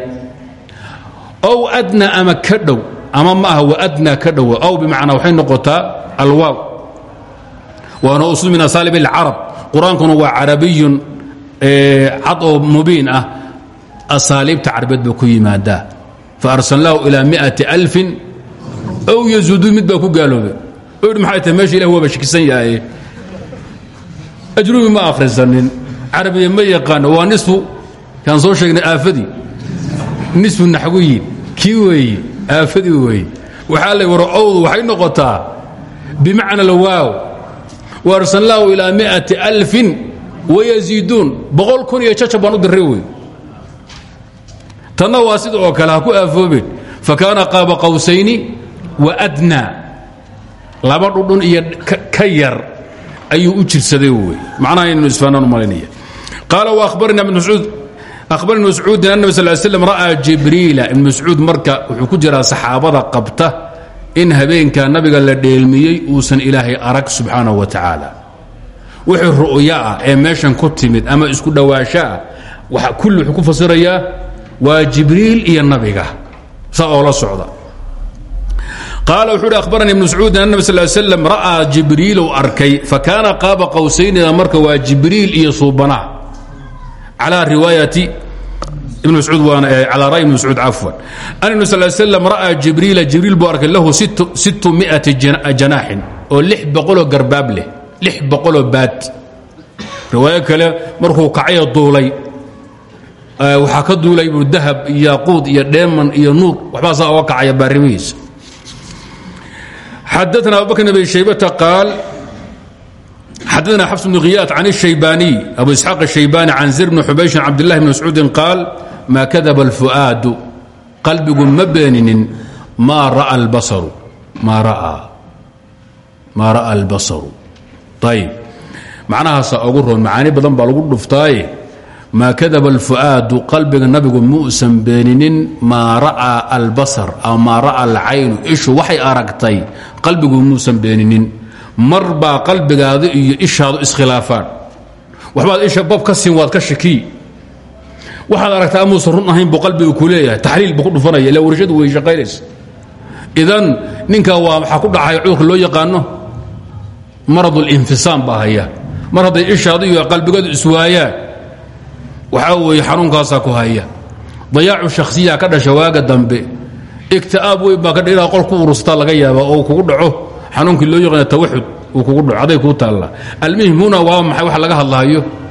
Ow adna ama ka ama ma aha wa adna ka dhowa waxay noqotaa alwaaw waana usul min asaalib alcarab qur'aankuna waa carabiyun cad oo mubiin ah. Asaaliibta carbeed baa ku yimaadaa. Fa arsalnaahu ilaa miati alfin ow yazuuduun mid baa ku gaaloobay. Oo yidhi maxay tahay? Meesha ilah waaba shikisan yahaye ajrubi ma akhrisanin carabiya ma yaqaano waa nisfu. Kaan soo sheegnay aafadii. Nisfu naxwiyin kii weeye aafadii weeye waxaa lay war owdu waxay noqotaa bimacna alwaaw wa arsalnaahu ilaa miati alfin wayaziiduun boqol kun iyo jajab baan u oo kale ku aafoobeen fa kaana qaaba qawsayni wa adnaa laba dhudhun iyo ka yar ayuu u jirsaday wey macnaha inaynu isfaanaan u malaynaya qaala waahbarna ibn mascuud ahbar ibn mascuudin annabi sal slam ra'aa jibriila ibn marka wuxuu ku jiraa saxaabada qabta in habeenka nabiga la dheelmiyey uusan ilaahay arag subxaanahu wa tacaala. Wixii ru'yo ee meeshan ku timid ama isku dhowaasho ah kulli wuxuu ku fasirayaa waa jibriil iyo nabiga. Saa oo la socda. Qaala wuxuu uhi ahbarani ibn mascuudin annabi sal slam ra'aa jibriilu arkay fa kaana qaaba qawsaynida marka waa jibriil iyo suubanaha. Calaa riwaayati ibn mauud waana eh, calaa ray ibn mascuud cafwan. An ibn sal slm ra'aa jibriila jibriil buu arkay lahu sittu miati eh, janaaxin oo lix boqoloo garbaab leh lix boqoloo baad. Riwaayo kale markuu kacayo duulay eh, waxaa ka duulay buu dahab iyo yaquud iyo dheeman iyo nuur waxbaa saa oga kacaya baarimihiisa xadaana abubakr abi shaybata qaal xadaana xabs bnu khiyaad can shaybaniy abu isxaaq shaybani can zir bni xubayshin cabd اllahi bn mascuudin maa kadaba alfu'aadu qalbigu ma beeninin maa ra'a albasaru maa ra'a maa ra'a albasaru. Ayib macnahaasa ugu roon macaani badan baa lagu dhuftaaye maa kadaba alfu'aadu qalbiga nabigu muusan beeninin maa ra'aa albasar aw maa ra'a alcaynu ishu waxay aragtay qalbigu muusan beeninin. Mar baa qalbigaada iyo ishaadu iskhilaafaan. Waxbaad isha bab ka siin waad ka shakii waxaad aragtaa amuusan run ahayn buu qalbiga ku leeyahay. Taxliil buu ku dhufanaya. Ila warshadu way shaqaynaysa. Idan ninka waa waxaa ku dhacay cudurka loo yaqaano marad اlinfisaam baa haya. Mar hadday ishaadu iyo qalbigadu iswaayaan. Waxaa weeye xanuunkaasaa ku haya. Dayaacu shakhsiya ka dhasha waaga dambe. Igti'aab weyn baa ka dha qol ku urustaa laga yaaba oo kugu dhaco. Xanuunkii loo yaqaana tawaxud uu kugu dhaco. Aday kuu huna waa maxay? Laga hadlahayo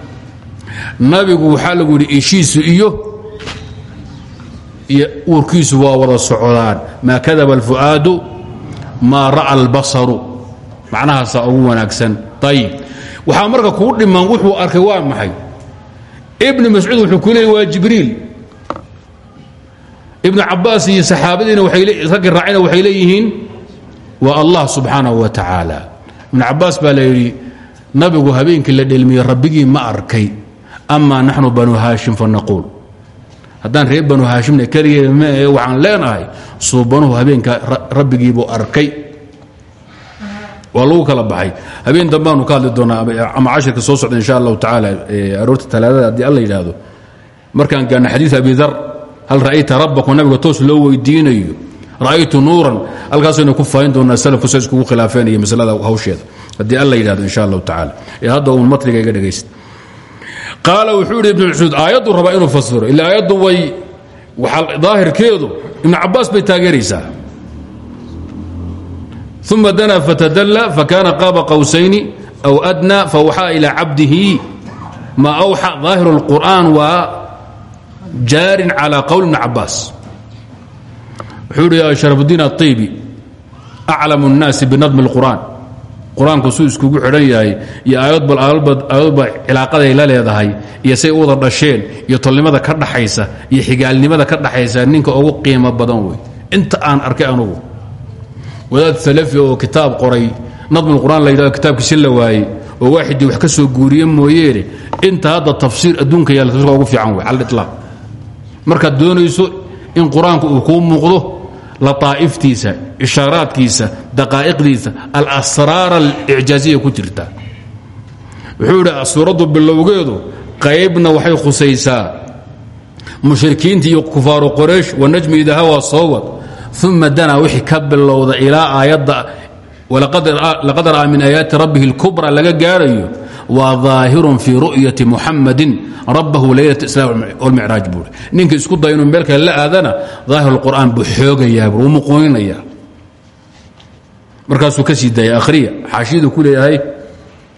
nabigu waxaa lagu yidhi ishiisu iyo iyo uurkiisu waa wada socdaan. Maa kadaba alfu'aadu maa ra'a albasaru. Macnahaasaa ugu wanaagsan. Ayib waxaa marka kuu dhiman wuxuu arkay waa maxay? Ibn mascuud wuxuu ku leeyay waa jibriil. Ibnu cabaas iyo saxaabadiina raggii raacina waxay leeyihiin waa allah subxaanahu wa tacaala ibnu cabaas baa la yidhi nabigu habeenkii la dhelmiyey rabbigii ma arkay amaa naxnu banu haashim fanaquul haddaan reer banu haashimna keligee mae waxaan leenahay suubanuhu habeenka rabbigiibuu arkay waa kala baxay habeen dambaanu ka hadli ama cashirka soo socda insha allahu tacaala aroorta talaadada haddii alla yidhaahdo markaan gaarna xadiid abi dar hal ra'ayta rabbaku nabiga toos loo weydiinayo ra'aytu nuuran halkaasaynu ku faahin doonaa salafku sa iskugu khilaafeenaya masalada hawsheeda haddii alla yidhahdo insha allahu tacaala ee hadda uun matniga iga qaala wuxuu yidhi ibnu mascuud aayaddu rabaa inuu fasiro ila aayaddu way waxaa daahirkeedu ibnu cabaas bay taageeraysaa uma danaa fatadalla fakana qaaba qawsayni aw adna fawxaa ilaa cabdihi ma awxa ظaahiru اlqur'an waa jaarin calى qowl ibni cabaas wuxuu yidhi sharafuddiin aلطibi aclamu الnaasi binadmi اlqur'an qur'aanku suu iskugu xidhan yahay iyo aayadba cilaaqaday la leedahay iyo say u dhasheen iyo tolnimada ka dhaxaysa iyo xigaalnimada ka dhaxaysa ninka ugu qiimo badan wey. Inta aan arkay anugu. Wadaad salafi oo kitaab qoray nadmi qur'aan la yidhahdo kitaabkiisi la waayey oo waaxidii wax ka soo guuriye mooyeene inta hadda tafsiir adduunka yaalla tafsirka ugu fiican wey cala itlaaq markaad doonayso in qur'aanku uu kuu muuqdo lataa'iftiisa ishaaraadkiisa daqaa'iqdiisa alasraar alicjaaziya ku jirta. Wuxuu idhi suuraddu bilowgeedu qaybna waxay khusaysaa. Mushrikiinta iyo kufaaru qoraysh wanajmi ida hawa soowad uma danaa wixii ka bilowda ilaa aayadda laqad ra'aa min aayaati rabbihi اlkubra laga gaarayo waa daahirun fii ru'yati muxamadin rabbahu leylat islam wlmicraaj buui ninka isku daya inuu meel kale la aadana daahir اlqur'aan buu xoogayaa buu muqooninaya markaasuu ka sii daaya akhriya xaashiyadu ku leeyahay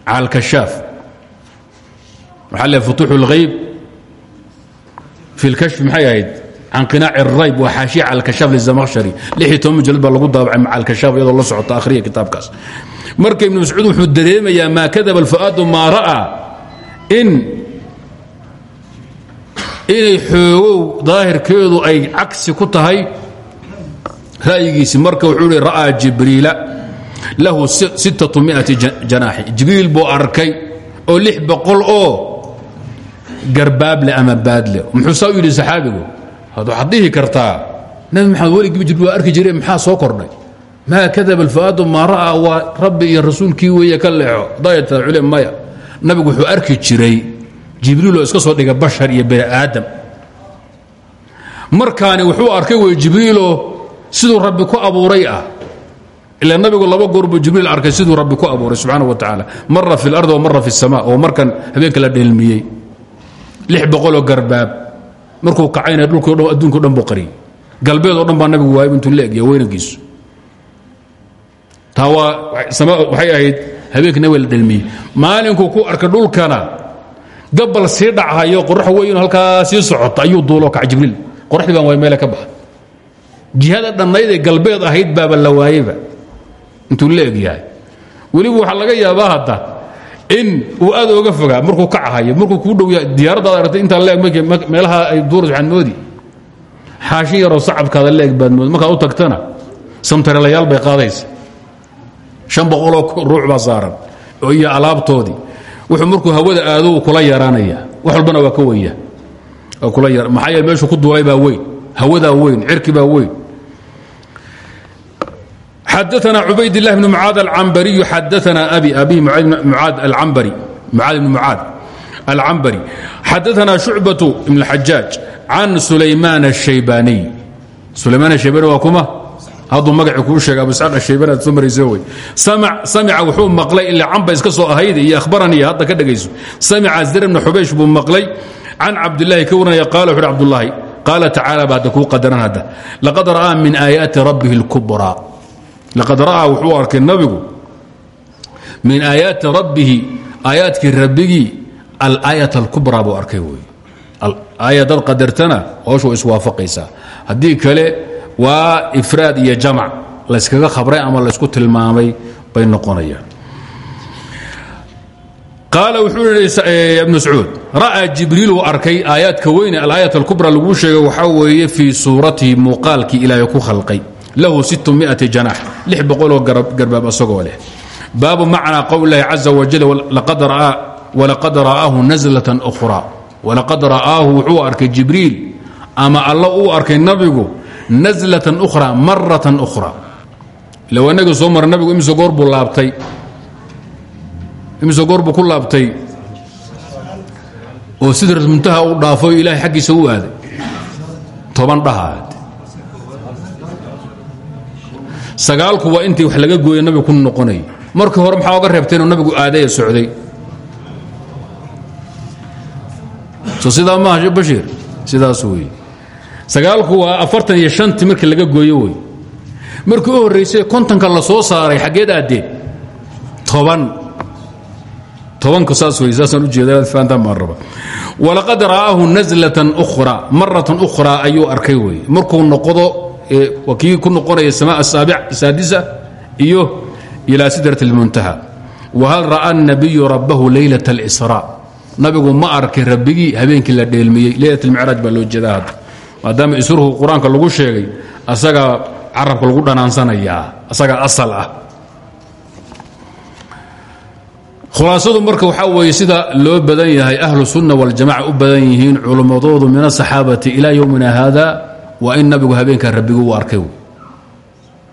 cala alkashaaf waxaa leeyahay futuuxu اlghayb fi اlkashfi maxay ahayd can qinaac الrayb waa xaashiya cala alkashaaf lizamakhshari lixii toban mujalad baa lagu daabacay maca alkashaaf iyadoo la socota akhriya kitaabkaas marka ibnu mascuud wuxuu dareemayaa maa kadaba alfu'aadu maa ra'aa in inay xoogow daahirkeedu ay cagsi ku tahay ra'yigiisi. Marka wuxuu hi jibriila lahu janaaxi. Jibriil buu arkay oo lix boqol oo garbaable ama baadle muxuu saa u yidhi saxaabigu waxaad dhihi kartaa nabi maxamed weligii jibriil waa arki maxaa soo kordhay maa kadaba alfaadu maa ra'aa waa rabbi iyo rasuulkii weeye ka leexo. Dayatacule maya. Nabigu wuxuu arki jiray jibriil oo iska soo dhiga bashar iyo bani aadam. Markaani wuxuu arkay wey jibriiloo siduu rabbi ku abuuray ah. Ila nabigu laba goorbuu jibriil arkay siduu rabbi ku abuuray subxaana wa tacaala mara fi lard wa mara fi اsamaa oo markan habeenka la dheelmiyey. Lix boqoloo garbaab. Markuu kacayna dhulko adduunko dhan buu taa waxay ahayd habeenka nabiga la maalinkuu ku arkay dhulkana gabal sii dhachayo qorax weyn halkaa sii socota ayuu duuloo kaca jibriil. Qoraxdii baan waay ka baxa. Jihada dhannayd ee galbeed ahayd baaba la waayeyba. Intuu la eg yahay. Weliba waxaa laga yaabaa hadda in uu aad oga fogaa markuu kacahayo markuu kuu dhow yahay diyaaraddaad aragtay intaa leeg meelaha ay duuras waxaad moodi. Xaashin yaroo sacabkaada leeg baad moodi. Markaad u tagtana samtarelayaal bay qaadaysa shan boqoloo ruux baa saaran iyo alaabtoodii wuxuu markuu hawada aado kula yaraanaya wax walbana waa ka wenya kula yar maxaa yeele meeshuu ku duulay baa weyn hawadaa weyn cirki baa weyn xadaثna cubayd الlah بn mucaad alcambariyu xadaثna abi abi mucaad alcambari mucaad ibn mucaad alcambari xadaثna shucbaة ibn اxajaaj can sulaymaan الshaybaniy sulaymaan الshaybani waa kuma Hadduu magacii kuu sheega abu isxaaq ashaybani aad soo samica wuxuu maqlay ilaa camba iska soo ahayda iyo akhbaraniya hadda ka dhegayso samica zar bna xubaysh buu maqlay can cabdillaahi ka waranaya qaala wuxu uhi abdullaahi qaala tacaala qadaran hadda. Laqad ra'aa min aayaati rabbihi اlkubraa laqad ra'aa wuxuu arkay nabigu min aayaati rabbihi aayaadkii rabbigii alaayat alkubraa buu arkay wey aaya dad qadartana howshu way iswaafaqaysaa. Haddii kale waa ifraad iyo jamc layskaga khabray ama laysku tilmaamay bay noqonayaan. Qaala wuxuu yidhi ibnu mascuud ra'aa jibriil uu arkay aayaadka weyne alaayat alkubra laguu sheegay waxaa weeye fii suuratihi muuqaalkii ilaahay ku khalqay. Lahu janax boqoloo garbaab asagoo leh. Baabu macnaa qowl lahi caza wajal walaqad ra'aahu nazlatan ukhra walaqad ra'aahu wuxuu arkay jibriil ama alla uu arkay nabigu nazlatan ukhra maratan ukhra. Ila inaga soo mara nabigu imise goor buu laabtay? Imise goor buu ku laabtay? Oo sidrat muntaha u dhaafo ilaahay xaggiisa u aaday. Toban dhahaad. Sagaalku waa intii wax laga gooye nabigu ku noqonay. Markii hore maxaa oga reebtay inuu nabigu aadaya socday? So sidaa maaha bashiir sidaas weeye sagaalku waa afartan iyo shantii markii laga gooyo wey markii u horraysay kontonka la soo saaray xaggeed aaddeed toban tobanku saas wey saasaan ujeeda faantaan baan raba walaqad ra'aahu nazlatan ukhra maratan ukhraa ayuu arkay wey markuu noqdo waa kii ku noqonaya samaa asaabic saadisa iyo ilaa sidrat اlmuntaha wahal ra'a الnabiyu rabbahu laylaة اlsraa nabigu ma arkay rabbigii habeenkii la dheelmiyey leylat اlmicraaj baa loo jeeda hadda maadaama isruhu qur-aanka lagu sheegay asagaa carabka lagu dhanaansanaya asagaa asal ah khulaasadu marka waxaa weeye sida loo badan yahay ahlu sunna waljamaca u badan yihiin culummadoodu min asaxaabati ilaa yowmina haada waa in nabigu habeenkaa rabbigu u arkay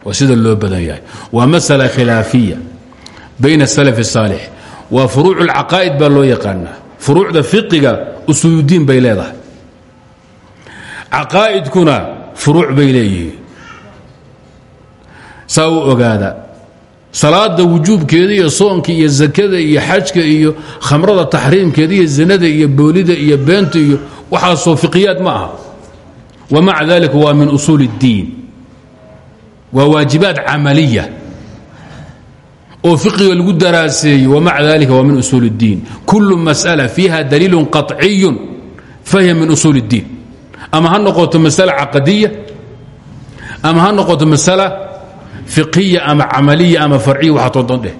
waa sida loo badan yahay waa masala khilaafiya bayna salaf الsaalix waa furuuc اlcaqaa'id baa loo yaqaanaa furuucda fiqiga usuuludiin bay leedahay caqaa'idkuna furuuc bay leeyihiin saa u ogaada salaada wujuubkeeda iyo soonka iyo zakada iyo xajka iyo khamrada taxriimkeeda iyo zinada iyo boolida iyo beenta iyo waxaasoo fiqiyaad ma aha wmaca dalika waa min usuul اddiin waa waajibaat camaliya oo fiqiga lagu daraaseeyey wmaca dalika waa min usuul اddiin kul masأla fiiha daliil qaطciyu fahiya min usuul اddiin ama ha noqoto masala caqadiya ama ha noqoto masala fiqiya ama camaliya ama farciya waxaa toodon dheh.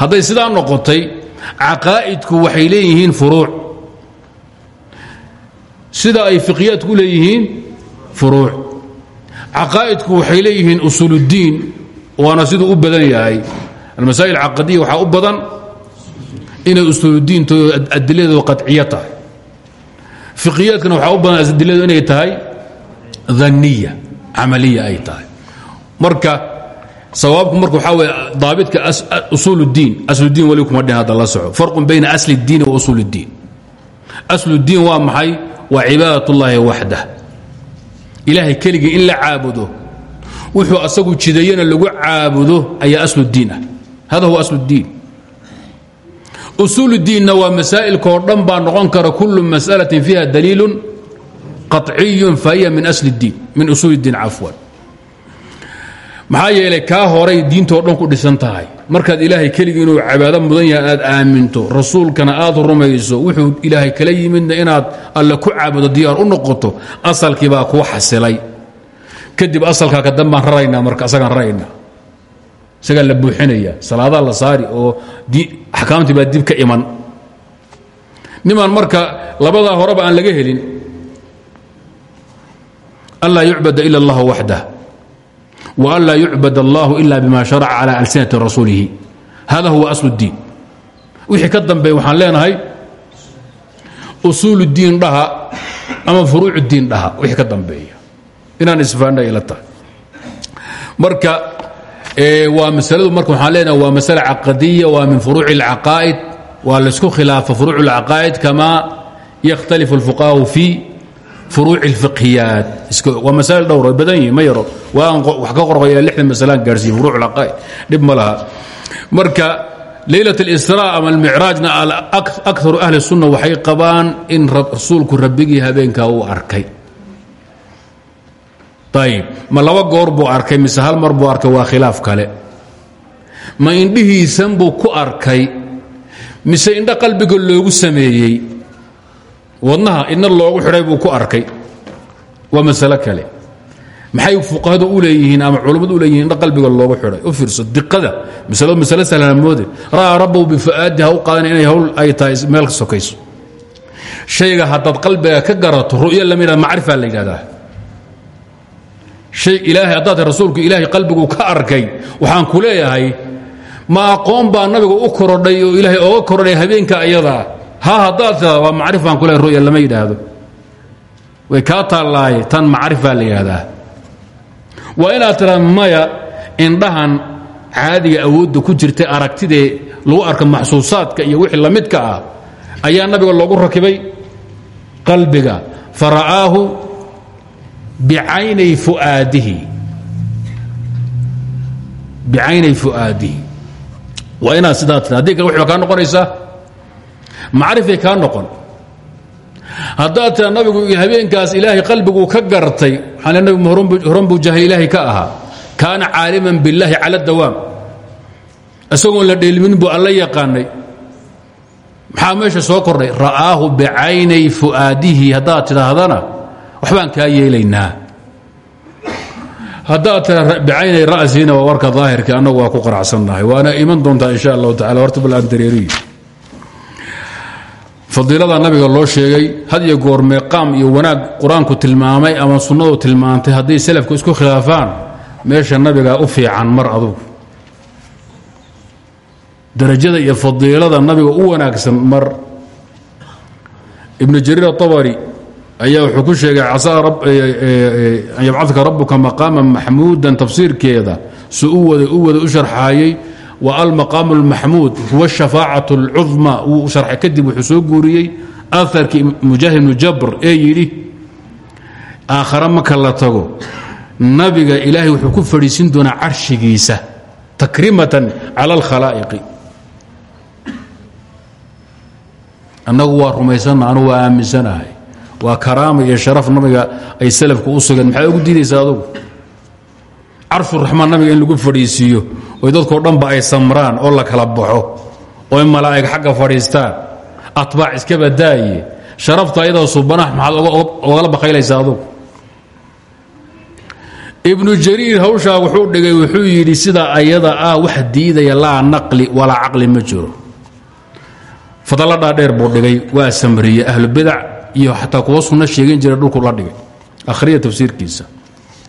Hadday sidaa noqotay caqaa'idku waxay leeyihiin furuuc. Sida ay fiqiyaadku leeyihiin furuuc. Caqaa'idku waxay leeyihiin usuuluddiin waana siduu u badan yahay. Almasaa'il caqadiya waxaa u badan inay usuuluddiinto adiladeedu qaciyo tahay fiqiyaadkana waxaa u badan adiladeedu inay tahay dhanniya camaliya ay tahay marka sawaabku marka waxaa weye daabidka usuul اdiin asludiin weli kuma dhin hadda la soco farqun bayna asli اdiini wa usuul اdiin asludiin waa maxay waa cibaadat اllahi waxdah ilaahay keligii in la caabudo wuxuu asagu jidayana lagu caabudo ayaa asludiin ah hada huwa asludiin usuul usuuldiinna waa masaa'ilkaoo dhan baa noqon kara kullu masalatin fiiha daliilun qaciyun fahiya min aslidiin min usuuliddiin cafwan. Maxaa yeelay kaa horay diinto dhan ku dhisan tahay. Markaad ilaahay keligii inuu cibaado mudan yahay aad aaminto rasuulkana aad rumayso wuxuu ilaahay kala yimidna inaad alle ku caabudo diyaar u noqoto asalkii baa kuu xasilay. Kadib asalkaa ka danbaan raraynaa marka asagaan raraynaa isagaa la buuxinaya salaadaa la saari oo axkaamtii baa dib ka iman nimaan marka labadaa horeba aan laga helin anlaa yucbada ila allah waxdah وأn laa yucbad اllah ila bma شharca calى alsinaةi rasuulihi hada huwa asl الdiin wixii ka dambeey waxaan leenahay usuul diin dhaha ama furuuc diin dhaha wixii ka dambeeya inaan isfahanna ila tahay marka waa masaladu marka waxaan leenaha waa masale caqadiya waa min furuuci اlcaqaa'id waa laysku khilaafa furuuc اlcaqaa'id kama yakhtalifu اlfuqahu fi furuuci اlfiqhiyaat waa masaa'il dhowr way badan yihin ma yaro waan wax ka qorqoya lixdan masalaan gaarhsiiye furuuc اlcaqaa'id dhib ma laha marka laylaة اlsrا ama almicraajna akaru ahli الsunna waxay qabaan in rasuulku rabbigii habeenkaa uu arkay ayb ma laba goor buu arkay mise hal mar buu arkay waa khilaaf kale. Ma indhihiisan buu ku arkay mise indho qalbiga loogu sameeyey? Wadnaha idna loogu xidhay buu ku arkay. Waa masalo kale. Maxay fuqahadu u leeyihiin ama culammadu u leeyihiin indho qalbiga loogu xidhay u fiirso diqada masalo masalo sahlana moode ra'aa rabbahu bifu'aadi ha u qaadan inay hawl ay tahay meel ka sokayso. Shayga haddaad qalbiga ka garato ru'yo lama yidhahda macrifaa la yidhahdaa shay ilaahay haddaad rasuulku ilaahay qalbigu ka arkay waxaan ku leeyahay ma aqoon baa nabiga u korodhay oo ilaahay ooga korodhay habeenka ayadaa ha haddaad tiada waa macrif baan ku leeyahay ru'ya lama yidhaahdo. Way kaa taallaaye tan macrifaa la yidhaahdaa. Waa inaad tiraa maya indhahan caadiga awoodda ku jirtay aragtidee lagu arka maxsuusaadka iyo wixii la ah ayaa nabiga loogu rakibay qalbiga. Fara'aahu bicaynay fuaadihi bicaynay fu'aadihi waa inaad sidaa tira haddii kale waxba kaa noqonaysaa? Macrifay kaa noqon. Haddaad tira nabigu habeenkaas ilaahay qalbiguu ka gartay waxaan le nabigu horan buu jahil ilaahay ka ahaa. Kaana caaliman billaahi cala dawaam. Isagoon la dheelmin buu alla yaqaanay. Maxaa meesha soo kordhay? Ra'aahu bicaynay fu'aadihi. Haddaad tidhaahdana waxbaan kaa yeelaynaa. Haddaad tira bicaynay ra'siina waa warka daahirka annagu waa ku qaracsannahay waana iman doontaa insha allahu tacala horta bal aan dareeriyo. Fadiilada nabiga loo sheegay had iyo goor meeqaam iyo wanaag qur'aanku tilmaamay ama sunnadu tilmaantay hadday selafku isku khilaafaan meesha nabigaa u fiican mar adugu. Darajada iyo fadiilada nabiga u wanaagsan mar. Ibnu jariir aabari ayaa wuxuu ku sheegay casaa an yabcadka rabuka maqaama maxmuudan tafsiirkeeda. Su u wada u wada u sharxaayey wa almaqaamu اlmaxmuud huwa shafaacat اlcudma wuu sharxay kadib wuxuu soo guuriyey aarkii mujaahid bnu jabr ee yidhi aakhare marka tago nabiga ilaahay wuxuu ku fadhiisin doonaa carshigiisa takrimatan cala alkhalaa'iqi. Annagu waa rumaysana anugu waa aaminsanahay waa karaama iyo sharaf nabiga ay salafku u sugeen maxaa ugu diidaysaa adugu? Carshuraxmaan nabiga in lagu fadhiisiiyo oy dadkoo dhanba ay samraan oo la kala baxo oy malaa'ig xagga fadhiistaan atbaac iska badaaye sharafta ayadoo subanax maxaad ogala bakaylaysaa adugu? Ibnu jariir hawshaa wuxuu dhigay wuxuu yidhi sida ayada ah wax diidaya laa naqli walaa caqli ma jiro. Fadaladhaa dheer buu waa samriye ahlubidac iyo xataa kuwa sunno sheegin jira dhulku la dhigay. Akhriya tafsiirkiisa.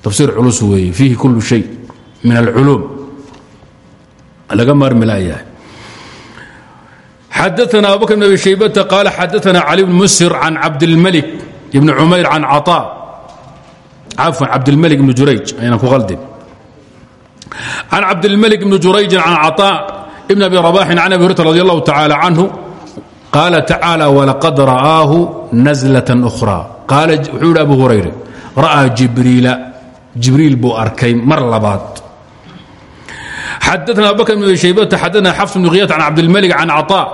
Tafsiir culus weeye fiihi kullu shay min alculuum. Laga maarmi laayahay xadaana abubakr bn abi shaybata qaala xadaana cali bn musir can cabdilmalik ibni cumayr can caطaa cafwan cabdilmalik ibni jurayj aynan ku qaldin can cabdilmalik ibni jurayjin can caطaa ibn abi rabaxin can abi hurata radi allahu tacaala canhu qaala tacaalى walaqad ra'aahu nazlaة أkhra qaala wuxuu yidhi abu hurayre ra'aa jibriila jibriil buu arkay mar labaad xadaثna abubakr bn abi shaybata xadaثna xafs bn khiyat can cabdilmalik can caطاء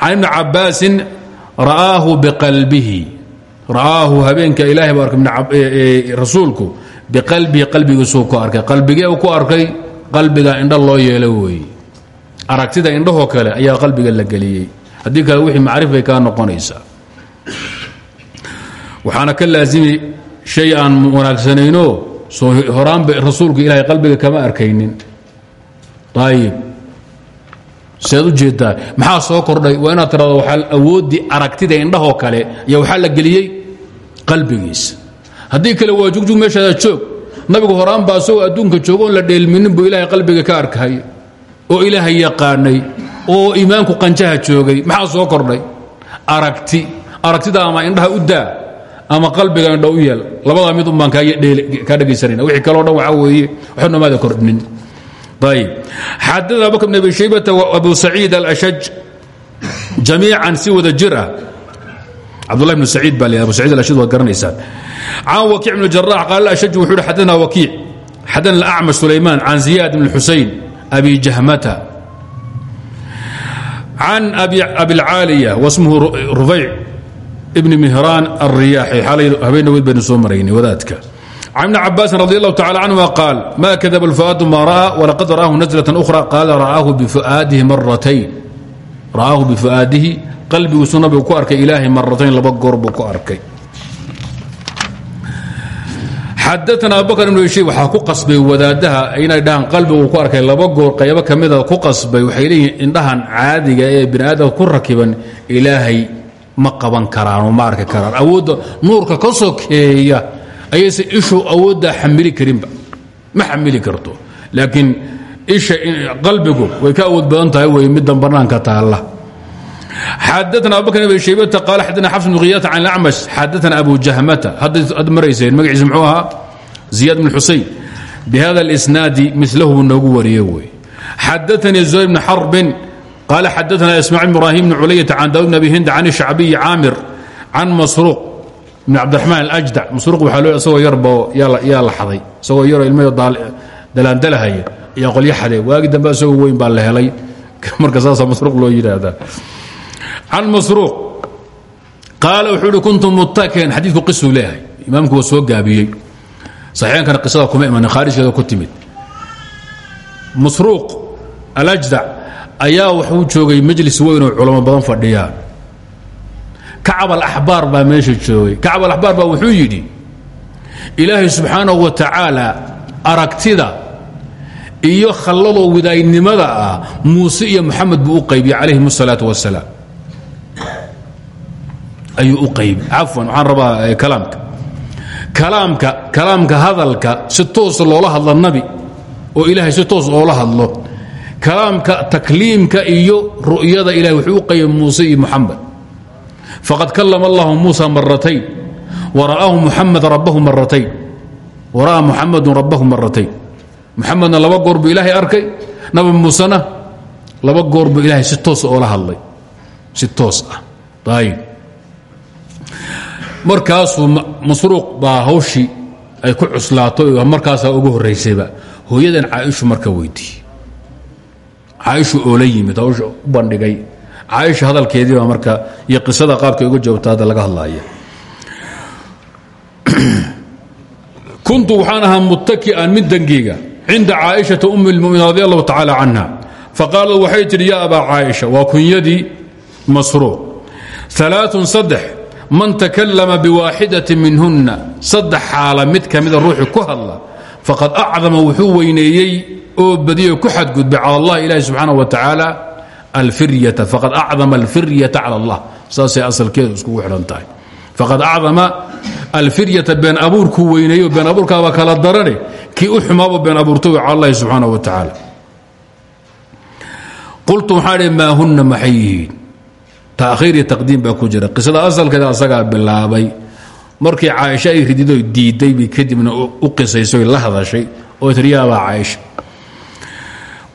can ibni cabaasin ra'aahu biqalbihi ra'aahu habeenka ilahay buu arkay rasuulku biqalbihi qalbigiisuu ku arkay qalbigee uu ku arkay qalbiga indho loo yeelo weeye aragtida indhahoo kale ayaa qalbiga la geliyey haddii kale wixii macrif bay kaa noqonaysaa waxaana ka laazimi shay aan wanaagsanayno soo horaanba rasuulku ilaahay qalbiga kama arkaynin. Ayib sead u jeedtaa maxaa soo kordhay? Waa inaad tirado waxaa awooddii aragtida indhahoo kale iyo waxaa la geliyey qalbigiisa haddii kale waa jugjug meeshaada joog. Nabigu horaan baa isagoo adduunka joogo oon la dheelminin buu ilaahay qalbiga ka arkay oo ilaahay yaqaanay oo iimaanku qanjaha joogay maxaa soo kordhay? Aragti. Aragtida ama indhaha u daa ama qalbiga indha u yeel. Labadaa mid unbaan kaa dhegaysanayna wixii kaleo dhan waxaa weeye waxba noomaada kordhinin. Ayb xadana abubakr bn abi shaybata abu saciid alashaj jamiican si wada jir ah. Cabdullah bn saciid baa l abu saciid alashaj waad garanaysaan. Can wakiic bn jarax qaal ashaj wuxuu hi xadana wakiic xadana alacmash sulaymaan can ziyaad bn xusayn abi jahmata can abilcaaliya wasmuhu rufayc bn mihraan alriyaaxi xalay habeenaweyd baynu soo maraynay wadaadka can ibni cabaasin radi allahu tacala canhuma qaal ma kadaba alfu'aadu ma ra'aa walaqad ra'aahu nazlatan ukhra qaala ra'aahu bifu'aadihi maratayn ra'aahu bifu'aadihi qalbiguusu nabigu ku arkay ilaahay maratayn laba goor buu ku arkay xadaana abubakr ibnu ishii waxaa ku qasbay wadaadaha inay dhahaan qalbigu ku arkay laba goor qaybo ka mida ku qasbay waxay leeyihiin indhahan caadiga ee bini aadamka ku rakiban ilaahay ma qaban karaan oo ma arki karaan awoodda nuurka ka sokeeya ayayse ishu awooddaa xamili karinba ma xamili karto laakiin isha qalbigu way ka awood badan tahay wey middan bannaanka taalla xadaana abubakr abi shaybata qaal xadana xafs bn khiyata can acmash xadaana abu jahmata haddaad marayseen magaciisa muxuu ahaa ziyaad bn xusayn bihada اlisnaadi milahu buu noogu wariye wey xadaanii zuhayr bn xarbin qaal xadaana ismaaciil ibrahim bn culayata can daawud bn abi hind can shacbiyi caamir can masruuq bn cabdiraxmaan alajdac masruuq waxaa loo isagoo yarba yaa la xaday isagoo yaroo ilmayo dalaandalahaya ayaa qolyo xadee waagi dambe isagoo weyn baa la helay marka saasaa masruuq loo yidhaahdaa can masruuq qaala wuxuu ihi kuntu muttakian xadiidku qisuu leeyahay imaamku waa soo gaabiyey saxiixankana qisada kuma imanin khaarijkeeda ku timid masruuq alajdac ayaa wuxuu joogay majlis weyn oo culamo badan fadhiyaan kacab alaxbaar baa meesha joogay kacab alaxbaar baa wuxuu yidhi ilaahay subxaanahu wa tacaala aragtida iyo khalladoo widaaynimada ah muuse iyo moxamed buu u qaybiyey calayhim asalaatu wasalaam ayuu u qaybi cafwan waxaan rabaa kalaamka. Kalaamka kalaamka hadalka si toosa loola hadlo nabi oo ilaahay si toos oola hadlo. Kalaamka takliimka iyo ru'yada ilahay wuxuu u qaybay muuse iyo moxamed faqad kalama allahu muusa maratayn wara'aahu muxamed rabbahu maratayn wara'aa muxamedun rabbahu maratayn muxamedna laba goor buu ilaahay arkay nabi muusena laba goor buu ilaahay si toos oola hadlay. Si toos ah. Ayib markaasuu masruuq baa hawshii ay ku cuslaato markaasaa ugu horraysayba hooyadan caaishu marka weydiiye caaishu oola yimid hawsha u bandhigay. Caaisha hadalkeediibaa iyo qisada qaabkay uga jawaabta laga hadlaaya. Kuntu waxaan muttaki'an mid dangiga cinda caaishata ummi اlmuminiin radi allahu tacaala canha faqaalad waxay tidhi yaa abaa caaisha waa masruuq. Alaaun saddex man takalama biwaaxidatin minhunna saddex xaala mid ka mida ruuxii ku hadla faqad acdama wuxuu weyneeyey oo badiyey ku xadgudbay cala allah ilahi subxaana wa tacaala alfiryata faqad acdama alfiryata cala allah. Saasay asalkeedu iskugu xidhan tahay. Faqad acdama alfiryata been abuurkuu weyneeyo been abuurkaaba kala darane kii u xumaaba been abuurtay cala allahi subxaana wa tacaala. Qultu waxaan idhi maa hunna maxay taakhiir iyo taqdiim baa ku jira. Qisada asalkeeda asagaa bilaabay. Markii caaisha ay ridido diiday bay kadibna u qisaysoy la hadashay. Oo tir yaabaa caaisha.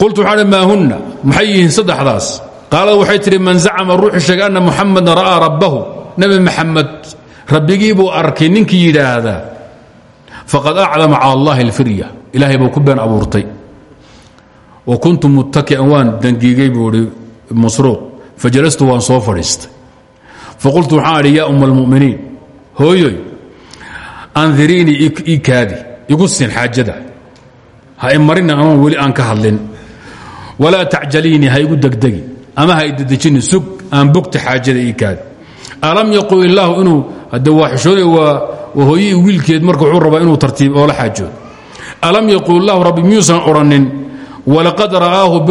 Qultu waxaan idhi maa hunna? Maxay yihiin saddexdaas? Qaalad waxay tidhi man zacama ruuxu sheegay anna muxamedan ra'aa rabbahu. Nebi maxamed rabbigii buu arkay ninkii yidhaahdaa faqad acdama cala allahi alfirya. Ilaahay buu ku been abuurtay. Wa kuntu muttaki'an waan dangiigay buu masruuq fajalastu waan soo fadhiistay. Faqultu waxaan idhi yaa umma almu'miniin hooyoy andiriinii ii kaadi igu siin xaajada. Ha imarina amaan weli aan ka hadlin. Walaa tacjaliinii ha igu degdegi. Ama ha idedejini sug aan bogta xaajada ii alam yaqul illaahu inuu hadde waa xishoonay waa wiilkeed marka wuxuu rabaa inuu tartiib oola xaajoodo alam yaqul illaahu rabbi miyuusan odhanin walaqad ra'aahu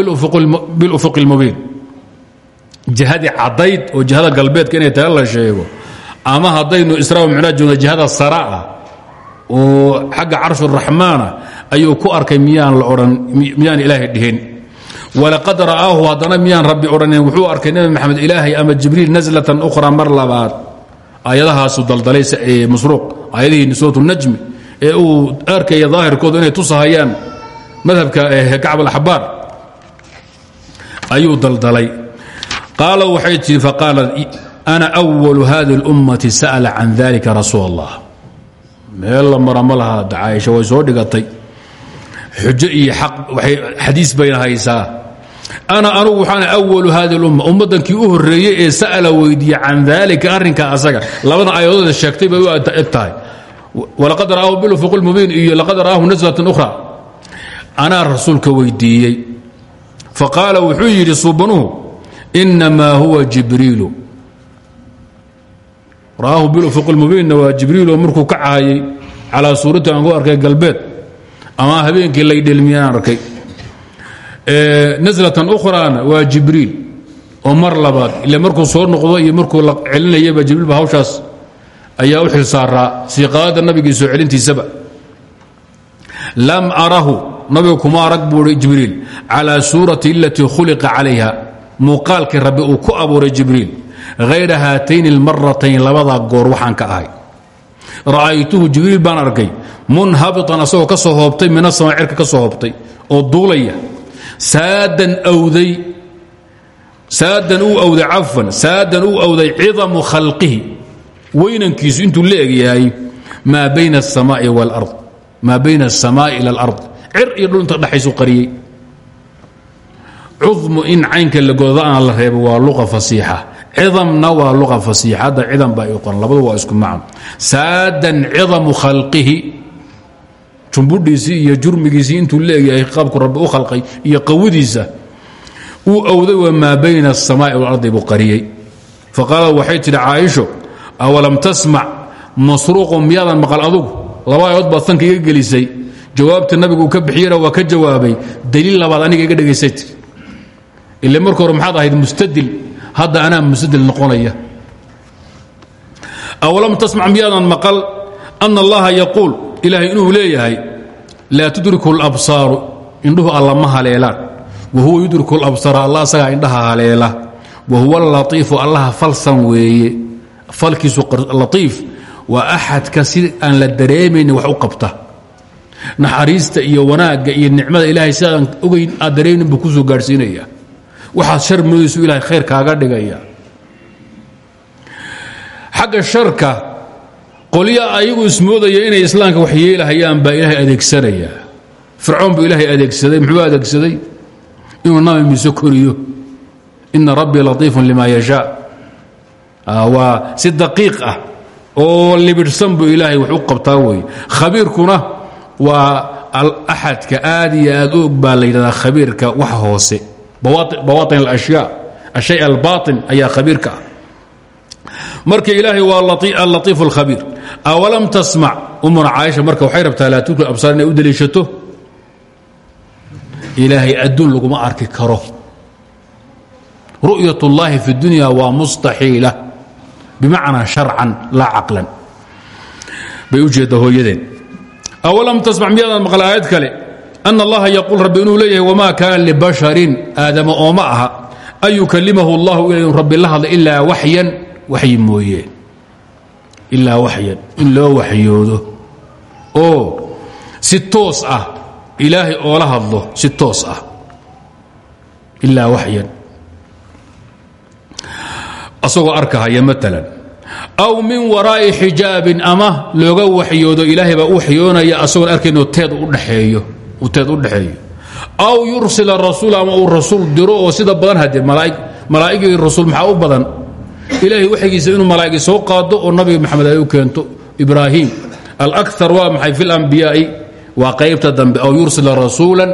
bilufuqi اlmubiin jihadii caddayd oo jihada galbeedka inay tahay la sheego ama haddaynu israa micraaj joogna jihada sara ah oo xagga carshuraxmaana ayuu ku arkay miyaan la odhan miyaan ilaahay dhihin. Walaqad ra'aahu haddana miyaan rabbi odhanin wuxuu arkay nebi maxamed ilaahay ama jibriil naslatan ukhra mar labaad. Aayadahaasu daldalay masruuq aayadihii suurat najmi ee uu arkaya daahirkoodu inay tusahayaan madhabka kacb alaxbaar ayuu daldalay qaala waxay tii faqaalat ana walu hadi اlummati sa'la can dalika rasuul allah meel la mara way soo dhigatay. Xujo iyo xadiis bayna haysaa. Ana anugu waxaan awalu hadi اlumma ummadankii u horeeyey ee sa'la weydiiye can daalika arrinka asaga. Labada ayadooda sheegtay bay u eg tahay. Walaqad ra'aahu bilufuq lmubiin iyo laqad ra'aahu naslatan ukhra. Anaa rasuulka weydiiyey. Faqaala wuxuu yidhi suubanuhu inamaa huwa jibriilu ra'aahu bilufuq اlmubiinna waa jibriilo markuu ka caayay calaa suurati aan ku arkay galbeed ama habeenkii laydhelmiyaan arkay naslatan ukhrana waa jibriil oo mar labaad ile markuu soo noqdo iyo markuu la celinayaba jibriilba hawshaas ayaa u xil saaraa siiqaada nabigii soo celintiisaba lam arahu nabiga kuma arag buui jibriil calaa suurati alatii khuliqa calayha muuqaalkii rabbi uu ku abuuray jibriil hayra haatayn اlmaratayn labadaa goor waxaan ka ahay ra'aytuhu jibriil baan arkay munhabitan asagoo ka soo hoobtay min asama cirka ka soo hoobtay oo duulaya saadan awday saadan uu awday cafwan saadan uu awday cidamu khalqihi weynankiisu intuu la egyahay maa bayna الsamaaءi wاlard maa bayna الsamaaءi ilى اlard cir iyo dhulunta dhexaysu qariyey cudmu in caynka lagoda aan la reebo waa lua fasiixa. Cidamna waa lua fasiixa. Hadda cidam baa iqoran labadu waa isku macno. Saadan cidamu khalqihi. Jumbudhiisii iyo jurmigiisii intuu leegyahay qaabku rabbi u khalqay iyo qawadiisa uu awday waa maa bayna asamaa'i walardi buu qariyey. Faqaalad waxay tidhi caaisho awalam tasmac masruuqun miyaadan maqal adugu? Laba ayood baad sanka iga gelisay. Jawaabta nabiguu ka bixiyana waa ka jawaabay. Daliil labaad aniga iga dhegaysayti marka hore maxaad ahayd mustadil. Hadda anaa mustadil noqonaya. Awalam tasmac miyaadan maqal? Ana allaha yaquul. Ilaahay inuu leeyahay laa tudriku اlabsaaru indhuhu alla ma haleelaan wa huwa yudriku اlabsaara alla asagaa indhaha haleela. Wa huwa alatiifu allaha falsan weeye. Falkiisu latiif. Waa axadka si aan la dareemaynin wax u qabta. Iyo wanaagga iyo nicmada ilaahay sidaadan ogeyn aad dareemaynin buu ku soo gaadhsiinaya waxaad shar moodaysu ilahay khayr kaaga dhigaya. Xagga sharka qolya ayagu ismoodaya inay islaamka wax yeelahayaan baa ilaahay adeegsanaya. Fircoon buu ilaahay adeegsaday muxuu adeegsaday? Inuu nabi mise koriyo. Ina rabbii lima yashaa waa si daqiiq ah oo libidhsan buu ilaahay wax u qabtaa weeye khabiirkuna waa axadka aad iyo aad u og baa la yidhahdaa wax hoose bawaain alashyaa ashay albaain ayaa khabiirka ah. Marka ilaahay waa allatiif alkhabiir awalam tasmac? Ummuna caaisha marka waxay rabtaa laatulkul absaar inay u daliishato? Ilaahay adduun laguma arki karo. Ru'yat اllahi fi اdunya waa mustaxiila. Bimacnaa sharcan laa caqlan. Bay u jeedda hooyadeen awalam tasmac? Miyaadan maqla aayad kale? أن اllaha yquul rabbi inuu leeyahay wma kaana libasharin aadama ooma aha an yukalimahu اllahu inu rabbi la hadla ilaa waxyan waxyi mooye ilaa waxyan in loo waxyoodo oo si toos ah ilaahay oola hadlo si toos ah ilaa waxyan asagoo arkahaya maalan aw min waraa'i xijaabin ama looga waxyoodo ilaahay baa u waxyoonaya asagoon arkayno teed u dhexeeyo teed u dhexeeyo. Aw yursila rasuul ama uu rasuul diro sida badan hadee malaa'igii rasuul maxaa u badan? Ilaahay waxyigiisa inuu malaa'igi soo qaado oo nabiga maxamed ay u keento ibraahim. Alakar waa maxay fi lambiyaa'i waa qaybta dambe. Aw yursila rasuulan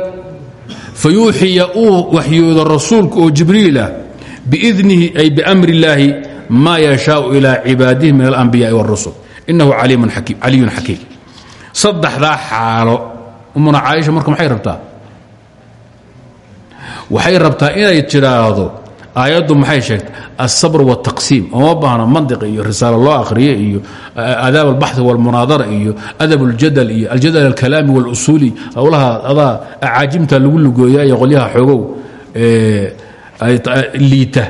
fayuuxiya uu waxyoodo rasuulka oo jibriilah biidnihi ay biamri illaahi maa yashaau ilaa cibaadihi min alambiyaai wاrusul inahu caliyun xakiim. Saddexdaa xaalo umuna caaisha marka maxay rabtaa waxay rabtaa inay tidhaahdo aayaddu maxay sheegtay alsabr wاtaqsiim ooma baahna mandiq iyo risaalo loo akhriye iyo adaab albaxi wاlmunaadara iyo adab اljadal iyo aljadal alkalaami wاlusuuli howlaha adaa acaajimta lagu lugooya iyo qolyaha xoogow liita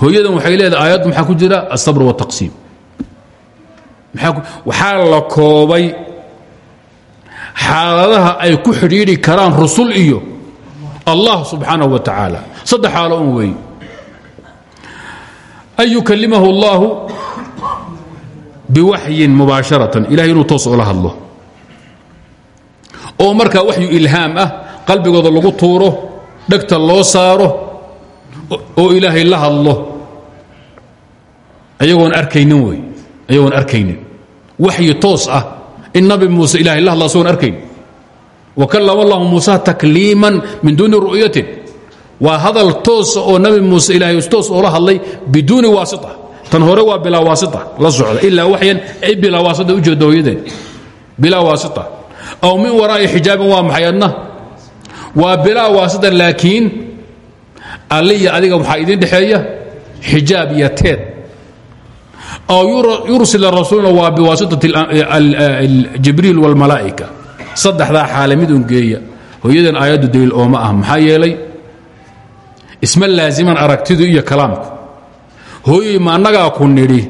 hooyadan waxay leedahay aayaddu maxaa ku jira alsabr wاtaqsiim waxaa la koobay xaaladaha ay ku xidhiidhi karaan rusul iyo allah subxaanaه wa tacaala saddex xaalo un weey an yukalimahu اllahu biwaxyin mubaasharatan. Ilahay inuu toos oola hadlo. Oo markaa waxyu ilhaam ah qalbigooda lagu tuuro dhegta loo saaro oo ilaahay la hadlo. Ayagoon arkaynin wey. Ayagoon arkaynin. Waxyi toos ah in nabi muuse ilahay la hadlo asagoon arkayn. Wa kallama allahu muusa takliiman min duuni ru'yatin waa hadal toosa oo nabi muuse ilaahay toos oola hadlay biduuni waasita. Tan hore waa bilaa waasita la socda ilaa waxyan ay bilaa waasita u jeeda hooyadeen bilaa waasita. Aw min waraa'i xijaabin waa maxay adna? Waa bilaa waasita laakiin adiga waxaa idin dhexeeya xijaab iyo aw yursila rasuulna waa biwaasitati jibriil wاlmalaa'ika saddexdaa xaale midun geeya hooyadan aayaddu daliil ooma ah maxaa yeelay isma laaziman aragtidu iyo kalaamku hooyey ma annagaa ku nidhi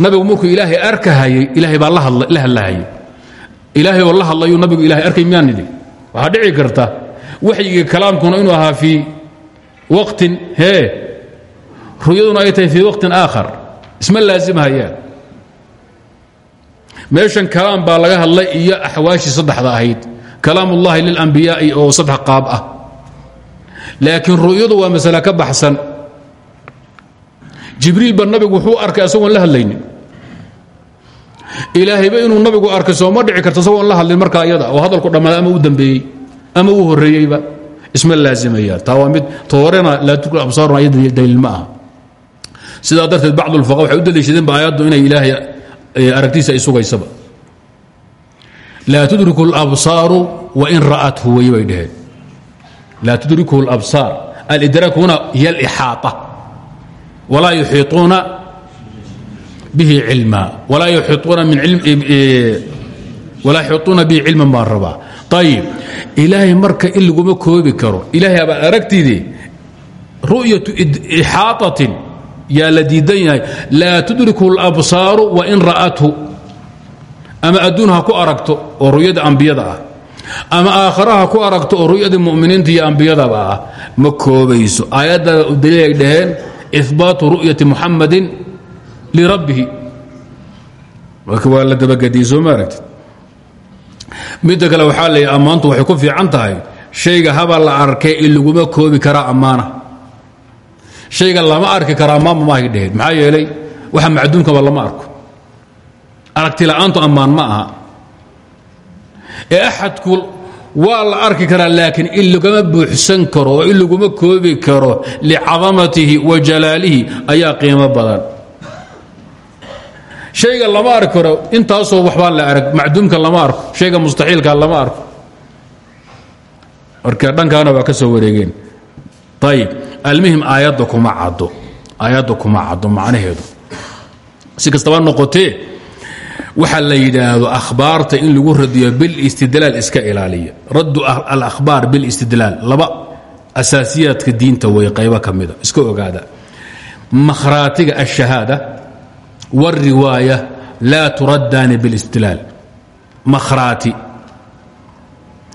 nabigu markuu ilaahay arkahayey ilaahay baa la hadlahayay ilaahay oo la hadlayuu nabigu ilahay arkay miyaa nidhi waxaa dhici karta waxyigii kalaamkuna inuu ahaa fii waqtin hee ru'yaduna ay tahay fii waqtin isma laazimhayaan. Meeshan kalaam baa laga hadlay iyo axwaashii saddexda ahayd. Kalaam ullahi lilambiyaai oo saddex qaab ah. Laakiin ru'yadu waa masale ka baxsan. Jibriil ba nabigu wuxuu arkay asagoon la hadlaynin. Ilaahayba inuu nabigu arkay sooma dhici karto asagoon la hadlin markaa iyada oo hadalku dhammaaday ama u dambeeyey ama uu horreeyeyba isma laazimayaan taa waa mid toorena laa tudkul absaaruna ayada daliil ma aha sidaa darteed bacd ulfaqa waxay u daliishadeenba aayaddu inay ilaahay aragtiisa ay sugaysaba laa tudriku اlabsaaru wain ra'athu wey bay dhaheen laa tudrikuhu اlabsaar alidraak huna hiy alixaaطa walaa yuxiiطuuna bihi cilma walaa yuxiiطuuna min walaa yuxiiطuuna bihi cilman baan rabaa ayib ilaahay marka in laguma koobi karo ilaahay abaad aragtide ru'yaةu ixaaطatin yaa la diidan yahay laa tudriku اlabsaaru wain ra'athu. Ama adduun ha ku aragto oo ru'yada ambiyada ah. Ama aakhara ha ku aragto oo ru'yadii muminiinta iyo ambiyadaba ah. Ma koobayso. Aayadda daliil ay dhaheen ihbaatu ru'yati muxamadin lirabbihi waa la dabagediyey soo ma aragtid? Midda kale waxaa leeya ammaantu waxay ku shayga lama arki karaa ammaanba maahay dheheen maxaa yeelay waxa macduumkaba lama arko. Aragti la'aantu ammaan ma aha. Ee axadku waa la arki karaa laakiin in lagama buuxsan karo oo in laguma koobi karo licadamatihi wa jalaalihi ayaa qiimo badan. Shayga lama arki karo intaasoo waxbaa la arag macduumka lama arko shayga mustaxiilka lama arko. Marka dhankaana waa ka soo wareegeen. Ayib almuhim aayadda kuma caddo. Aayadda kuma caddo macnaheedu. Si kastaba noqotee waxa la yidhaahdo akhbaarta in lagu radiyo bilistidlaal iska ilaaliya. Raddu alahbaar bilistidlaal laba asaasiyaadka diinta way qaybo ka mida. Iska ogaada. Makhraatiga alshahaada wاlriwaaya laa turaddaani bilistidlaal makhraati.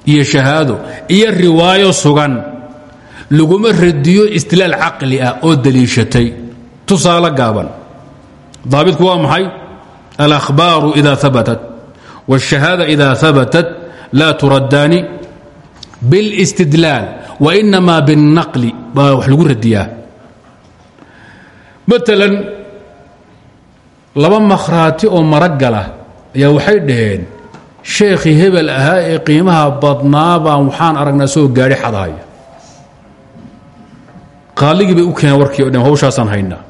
Iyo shahaado iyo riwaayo sugan laguma radiyo istidlaal caqli ah oo daliishatay tusaale gaaban daabitku waa maxay alahbaaru ida abatat wاshahaada ida habatat laa turaddaani biاlاstidlaal wainama biالnaqli baa wax lagu radiyaa maalan laba makhraati oo maragala ayaa waxay dhaheen sheekhii hebel ahaa ee qiimaha badnaa baan waxaan aragnaa soo gaadhi xadahaya qaaligii bay u keeneen warkii o dhan hawshaasaan haynaa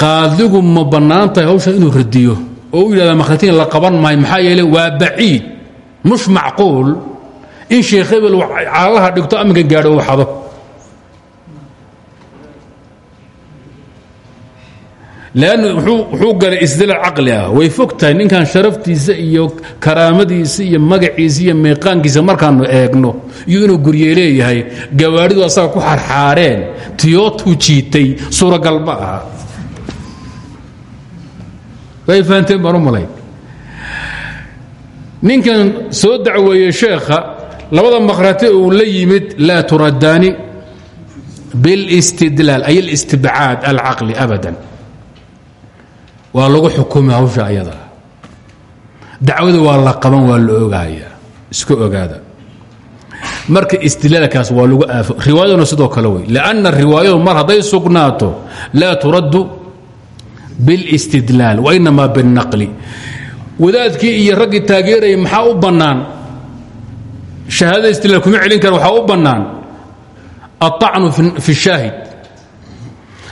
qaadigu ma bannaan tahay hawshaa inuu radiyo oo u yidhahda makhratiin la qaban maayo maxaa yeele waa baciid mush macquul. In sheekh hebel dhigto amminka gaadho uu wuxuu galay isdalaal caqli ah. Way fog tahay ninkan sharaftiisa iyo karaamadiisa iyo magaciisa iyo meeqaankiisa markaanu eegno. Iyo inuu gurye leeyahay. Gawaadhidu asaga ku xarxaareen. Tiyootuu jiitay. Suuragal ma aha. Way fahanteen baan ninkan soo dacweeye sheekha labada maqrate uu la yimid laa turadaani bilistidlaal ay alistibcaad alcaqli abadan waa lagu xukumi hawsha ayada dacwada waa la qaban waa la ogaaya iska ogaada marka istidlaalkaas waa lagu aafo riwaayaduna sidoo kale wey lanna riwaayadu mar hadday sugnaato laa turaddu bilistidlaal wainamaa biاlnaqli wadaadkii iyo raggii taageerayay maxaa u bannaan shahaadada istidlaal kuma celin kara waxaa u bannaan aلطacnu fi الshaahid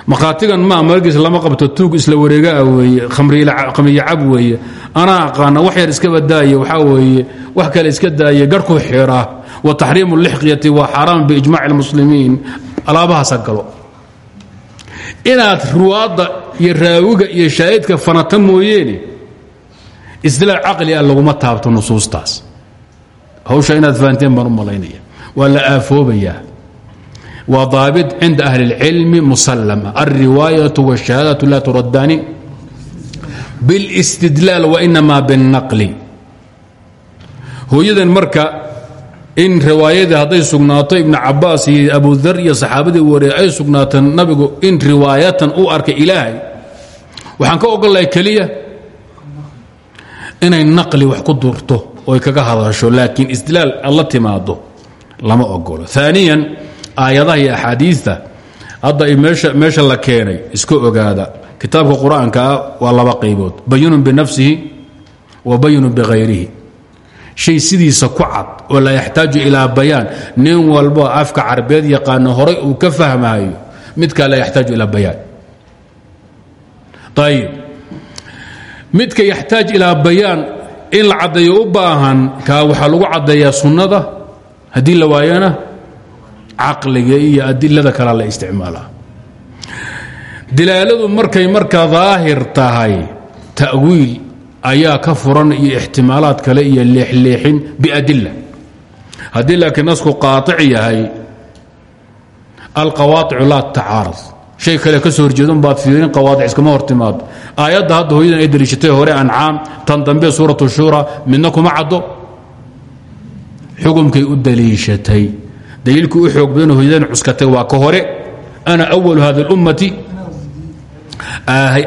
maqaatigan ma margiis lama qabto tuug isla wareegaa weeye khamriyo cab weeye. Anaa aqaana wax yar iska badaaya waxaa weeye wax kale iska daaya garhku xiraa wa taxriimu اlixqyati waa xaaraam biijmac اlmuslimiin alaabahaasa galo. Inaad ruwaadda iyo raawiga iyo shaahidka fanata mooyeene istilaac caqli a laguma taabto nusuustaas. Hawsha inaad fahanteen baan u malaynaya. Waa la aafoobayaa waa daabit cinda ahli اlcilmi musalama alriwaayaة wالشhahaadaة la turadani bاlاstidlaal wainama bالnaqli hooyadan marka in riwaayadii hadday sugnaato ibn cabaas iyo abudar iyo saxaabadii waree ay sugnaato nabigu in riwaayatan u arkay ilaahay waxaan ka ogolahay keliya inay naqli wax ku durto oy kaga hadasho laakiin istidlaal alla timaado lama ogolo aaniya aayadaha iyo axaadiista hadda meesha la keenay iska ogaada. Kitaabka qur'aankaa waa laba qaybood. Bayinun binafsihi wa bayinun bighayrihi. Shay sidiisa ku cad oo laa yaxtaaju ilaa bayaan. Nin walbo afka carabeed yaqaano horay uu ka fahmayo midkaa laa yaxtaaju ilaa bayaan. Ayib midka yaxtaaj ilaa bayaan in la caddeeyo u baahan kaa waxaa lagu caddeeyaa sunnada haddii la waayana caqliga iyo adilada kala la isticmaalaa dilaaladu markay markaa daahir tahay ta'wiil ayaa ka furan iyo ixtimaalaad kale iyo leexleexin biadila haddii laakiin nasku qaaطic yahay alqawaaicu laa tacaarad shay kale ka soo horjeedun baad fiirin qawaadic iskama hortimaado. Aayadda hadda hooyadan ay daliishatay hore ancaam tan dambe suurat shura midna kuma caddo. Xukumkay u daliishatay daliilkii u xoog badan hooyadan cuskatay waa ka hore. Ana awalu hadi اlummati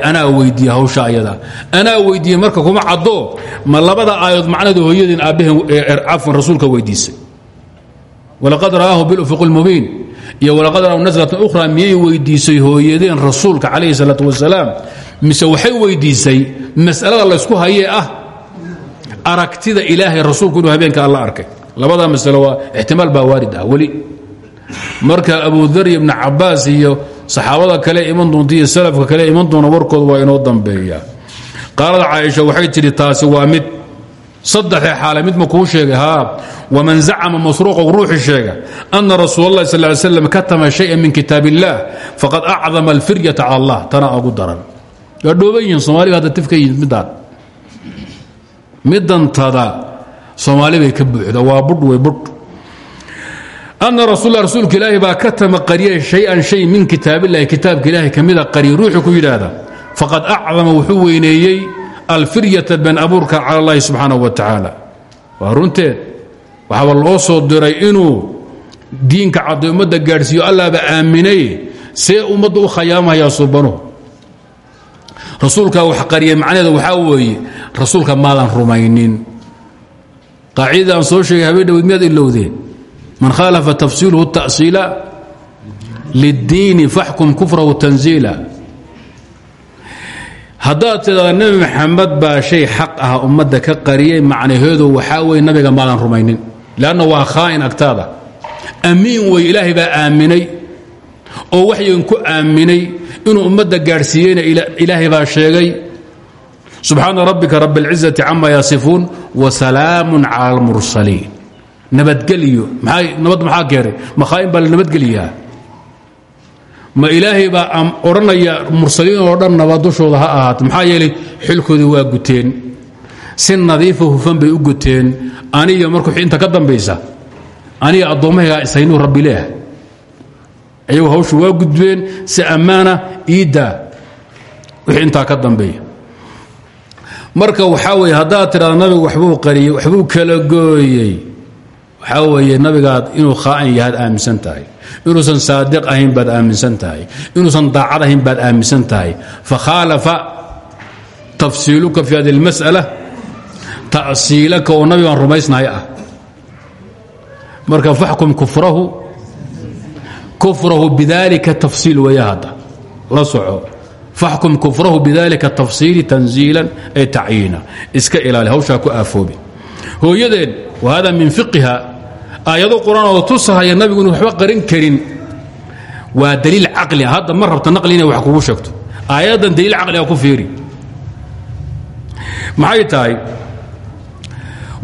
anaa weydiiye hawsha ayada. Anaa weydiiye marka kuma caddo ma labada aayadood macnaheedu hooyadin aabbaheen cafwan rasuulka weydiisay. Walaqad ra'aahu bilufuq اlmubiin iyo walaqad ra'ahu naslatan ukhra miyay weydiisay hooyadeen rasuulka calayhi salaatu wasalaam mise waxay weydiisay mas'alada laysku hayee ah? Aragtida ilaahay rasuulku habeenka alla arkay labada masalo waa ixtimaal baa waarid ah weli. Marka abudar iyo ibnu cabaas iyo saxaabada kale iman doonta salafka kale iman doona warkooda waa inoo dambeeya. Qaalada caaisha waxay tidhi taasi waa mid saddexee xaale mid ma kuu sheegay waman zacama masruuqa ruuxi sheega ana rasuul اllahi sal ly katama shaya min kitaab faqad acdama alfiryata allah. Tana ugu daran. Waa soomaaliga hadda tif ka yimid midaan midantada soomaali bay ka buuxda waa budh wey budh ana rasul rasuulka ilaahi baa katama qariya shay-an shay min kitaabillahi kitaabka ilaahi ka mida qariya ruuxuu ku yidhaahda faqad acdama wuxuu weyneeyey alfiryata been abuurka cala allahi subxaanahu wa tacaala. Waa runteed waxaaba loo soo diray inuu diinka cadday ummadda gaadhsiiyo allaaba aaminay see ummadda u khayaamahayaa subanuhu rasuulkaa wax qariyay macnaheeda waxaa weeye rasuulka maadan rumaynin qaacidada aan soo sheegay habeen dhaweyd miyaad ilowdeen man khaalafa tafsiiluhu ta'siila liddiini faxkum kufrahu tanziila. Haddaad tidhahda nebi maxamed baa shay xaq ah ummadda ka qariyay macnaheedu waxaa weye nabiga maadan rumaynin. Leanna waa khaa'in agtaada. Amiin wey ilaahay baa aaminay. Oo waxyan ku aaminay inuu ummadda gaadhsiiyeyna ilaahay baa sheegay subxaana rabbika rab اlcizati cama yasifuun wasalaamu cala اlmursaliin nabadgelyo nabad maxaa keenay makhaa'in baa la nabadgeliyaa? Ma ilaahay baa odhanaya mursaliin oo dhan nabad dushooda ha ahaato. Maxaa yeelay xilkoodii waa guteen. Si nadiifa hufan bay u guteen. Aniga markuu inta ka dambaysa aniga addoommahaygaa isaynuu rabbi leeh hawshu waa gudbeen si ammaana iiddaa wixii intaa ka dambeeya marka waxaa weye haddaad tidhahdo nabigu waxbuu qariyey waxbuu kala gooyey. Waxaa weeye nabigaad inuu khaa'in yahaad aaminsan tahay. Inuusan saadiq ahayn baad aaminsan tahay. Inuusan daacad ahayn baad aaminsan tahay. Fakhaalafa tafsiiluka fi hadi اlmas'ala ta'siilaka oo nabigaan rumaysnahay ah. Marka faxkum kufrahu kufrahu bidalika tafsiil weeye hadda. La soco faxkum kufrahu bidalika tafsiili tanziilan ay tacyiina iska ilaali hawshaa ku aafoobi hooyadeen wa hada min fiqiha aayado qur-aan oo tusahaya nabigu inu waxba qarin karin waa daliil caqlia hadda ma rabta naqli inay wax kugu sheegto aayaddan daliil caqliga ku fiiri maxay tahay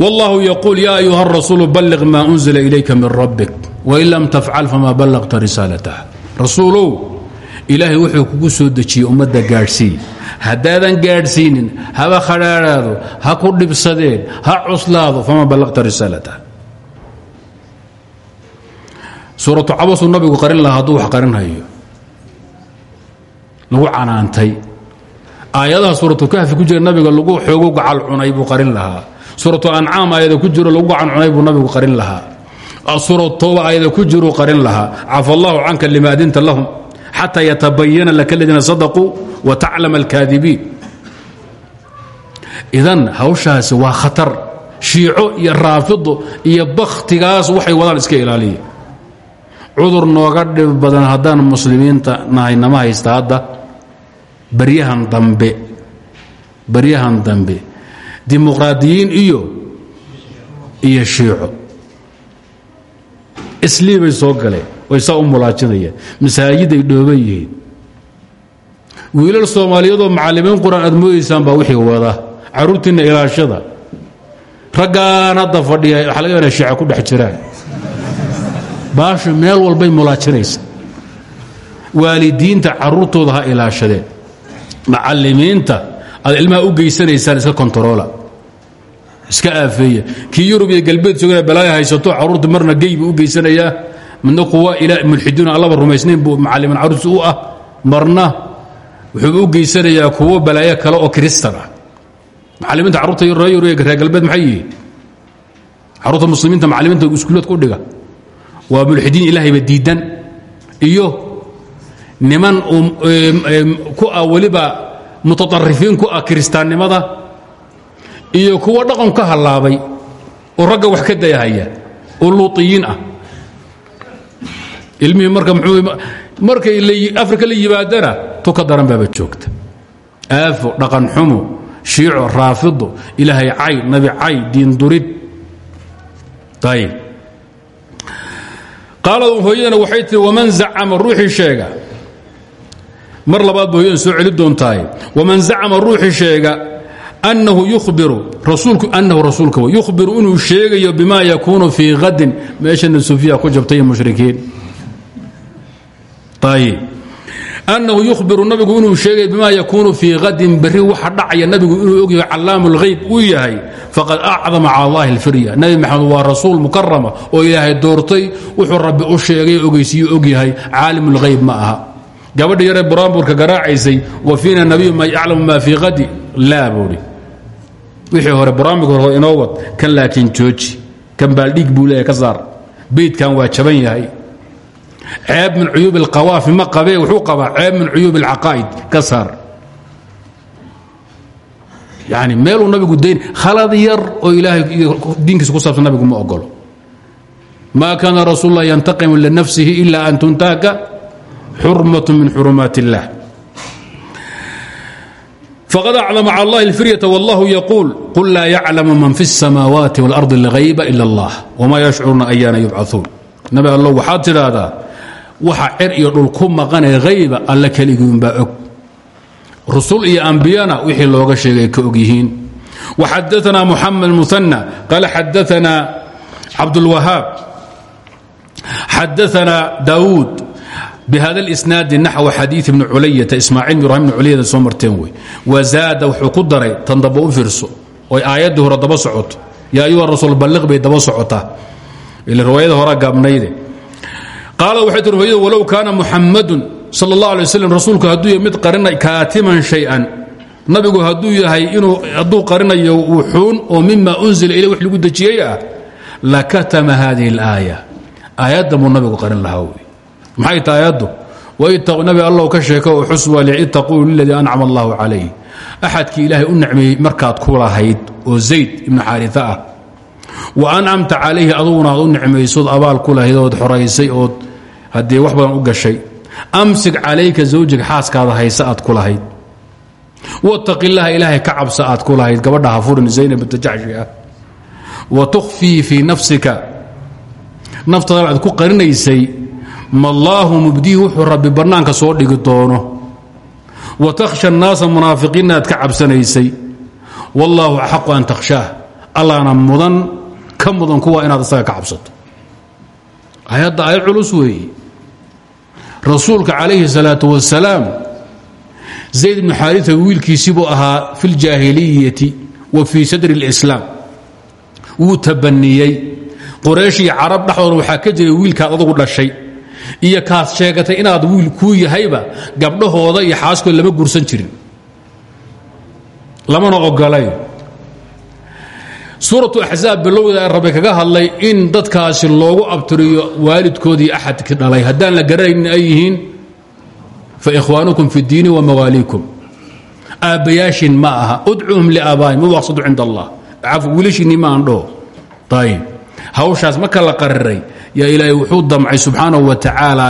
والله يقول يا أيها الرسول بلغ ما أنزل إليك من ربك وإن لم تفعل فما بلغت رسالته rasuulow ilaahay wuxuu kugu soo dejiyey ummadda gaadhsii haddaadan gaadhsiinin haba khadhaadhaado ha ku dhibsadeen ha cuslaado fama ballaqta risaalata suuratu cabasuu nabigu qarin lahaa wax qarinhayo lagu canaantay. Aayadaha suuratulkahfi ku jira nabiga lagu xoogo gacal cunay buu qarin lahaa. Suuratu ancaam aayada ku jiro lagu gacan cunay buu nabigu qarin lahaa. Suurat tooba aayada ku jiruu qarin lahaa. Cafa allahu canka lahum xata yatabayana laka ladiina sadaquu wa taclama alkaadibiin idan hawshaasi waa khatar shiico iyo raafido iyo bakhtigaas waxay wadaan iska ilaaliya cudur nooga dhib badan haddaan muslimiinta nahay nama haysta hadda baryahan dambe baryahan dambe dimuqraadiyiin iyo iyo shiico isliibay soo galeen way saa u mulaajinayaan masaajiday dhooban yihiin. Wiilal soomaaliyaedoo macallimiin qur'aan aad moodaysaan baa wixii wada. Carruurtiinna ilaashada. Raggaan hadda fadhiya waxa laga yana shiica ku dhex jiraan. Baashu meel walbay mulaajinaysa. Waalidiinta carruurtooda ha ilaashadeen. Macallimiinta aad ilmaha u geysanaysaan iska kontaroola iska aafeeya. Kii yurub iyo galbeed joogana balaaya haysato carruurta marna gey buu u geysanayaa midna kuwa mulxiduun allaba rumaysnayn buu macalliman carruurti u ah marna wuxuu u geysanayaa kuwo balaayo kale oo kiristan ah macallimiinta carruurta reer galbeed maxay yihiin? Carruurta muslimiinta macallimiinta iskuulaad ku dhiga. Waa mulxidiin ilaahayba diidan. Iyo niman ku ah weliba mutaarifiin ku ah kiristaannimada iyo kuwa dhaqan ka hallaabay oo ragga wax ka dayahaya oo luuiyiin ah ilmihii marka markay afrika la yimaadana tu ka daran baaba joogta. Aafo dhaqan xumo shiico raafido ilaahay cay nabi cay diindurid ayb qaalad hooyadana waxay tii waman zacama ruuxii sheega. Mar labaad ba soo celi doontahay waman zacama ruuxii sheega annahu yubiru rasuulku annahu rasuulka yukhbiru inuu sheegayo bima yakuunu fii hadin meeshana sufiya ku jabtay mushrikiin annahu yukhbiru nabigu inuu sheegayo bima yakuunu fii hadin berri waxa dhacaya nabigu inuu ogyahay callaamu lghayb uu yahay faqad acdama cala alfirya. Nabi maxamed waa rasuul mukarama oo ilaahay doortay wuxuu rabbi u sheegay ogeysiiyo ogyahay caalim lghayb ma aha. Gabadha yaree buraanburka garaacaysay wa fiina nabiyu ma yaclamu ma fii hadi laa buuhi wixii hore buraanburka hore inoo wad kan laakiin jooji kan baaldhiig buu ka saar beydkan waa jaban yahay ceeb min cuyuub alqawaafi ma qabee wuxuu qabaa ceeb min cuyuub alcaqaa'id ka saar yani meeluu nabigu dayn khalad yar oo ilaahay diinkiisa ku saabsan nabigu ma ogolo ma kaana rasuul lah yantaqimu linafsihi ila an tuntaaka xurmaة min xurumaat الlah fqad aclama calى اllahi اlfiryةa wاllahu yaquul qul laa yaclamu man fi الsamaawaati wاlarضi اlغayba ila اllah wma yashcuruuna ayaana yubcaثuun nabi allo waxaad tidhaahdaa waxa cer iyo dhul ku maqanee hayba alla keligiunbaa og. Rusul iyo ambiyana wixii looga sheegay ka og yihiin. Waxadaanaa muxamed muana qaala xadaanaa cabdulwahaab xadaanaa daawuud bhada اsnaadi naxw xadii bni culayata ismaaciil bn ibrahim bn culayada soo marteen wey. Wazaada wuxuu ku daray tan daba u fiirso oy aayaddii hore daba socoto yaa ayuha rasul balliq qaala waxay tii hooyada walow kaana muxamadun sal اllah alay waslam rasuulku hadduu yahy mid qarina kaatiman shay-an nabigu hadduu yahay inuu hadduu qarinayo wuxuun oo mima unzila ilay wax lagu dejiyey ah lakatama hadihi اlaaya aayaddan buu nabigu qarin lahaa wy maxay ta aayaddu? Nabi allow ka sheeko oo xus waali itaquu liladii ancama allahu calayh axadkii ilaahay u nicmeeyey markaad ku lahayd oo zayd ibnu xaarita ah wa ancamta calayhi aduguna aad u nicmaysood abaal ku lahayd ood xoraysay ood haddee wax badan u gashay. Amsik calayka zawjiga xaaskaada hayse aad ku lahayd. Wataqi llaha ilaahay ka cabsa gabadha hafurin zaynab batajaxshi ah. Wa tukhfii fii nafsika. Naftaada aad ku qarinaysay mallaahu mubdihi wuxuu rabbi bannaanka soo dhigi doono. Wa takhsha annaasa munaafiqiinna aad ka cabsanaysay. Wallaahu axaqu an takhshaah. Allaana mudan ka mudan kuwa inaad isaga ka cabsato. Ayadda aayad culus weeye rasuulka calayhi salaatu wasalaam zayd ibnu xaarita wiilkiisii buu ahaa fi ljaahiliyati wa fii sadri اlislaam wuu tabaniyey. Qorayshii carab dhexdooda waxaa ka jiray wiilkaad adugu dhashay. Iyo kaad sheegatay inaad wiil kuu yahayba gabdhahooda iyo xaaskooda lama gursan jirin. Lamana ogolayn suuratu axzaab bilowda rabbi kaga hadlay in dadkaasi loogu abtiriyo waalidkoodii axadki dhalay. Haddaan la garanaynin ay yihiin fa ikhwaanukum fi اdiini wa mawaaliikum. Aabbayaashin ma aha. Udcuuhum liaabaahim waqsadu cinda allah. Wiilashiinni ma aan ayib hawshaas marka la qariray yaa ilaahay wuxuu damcay subxaanahu wa tacaala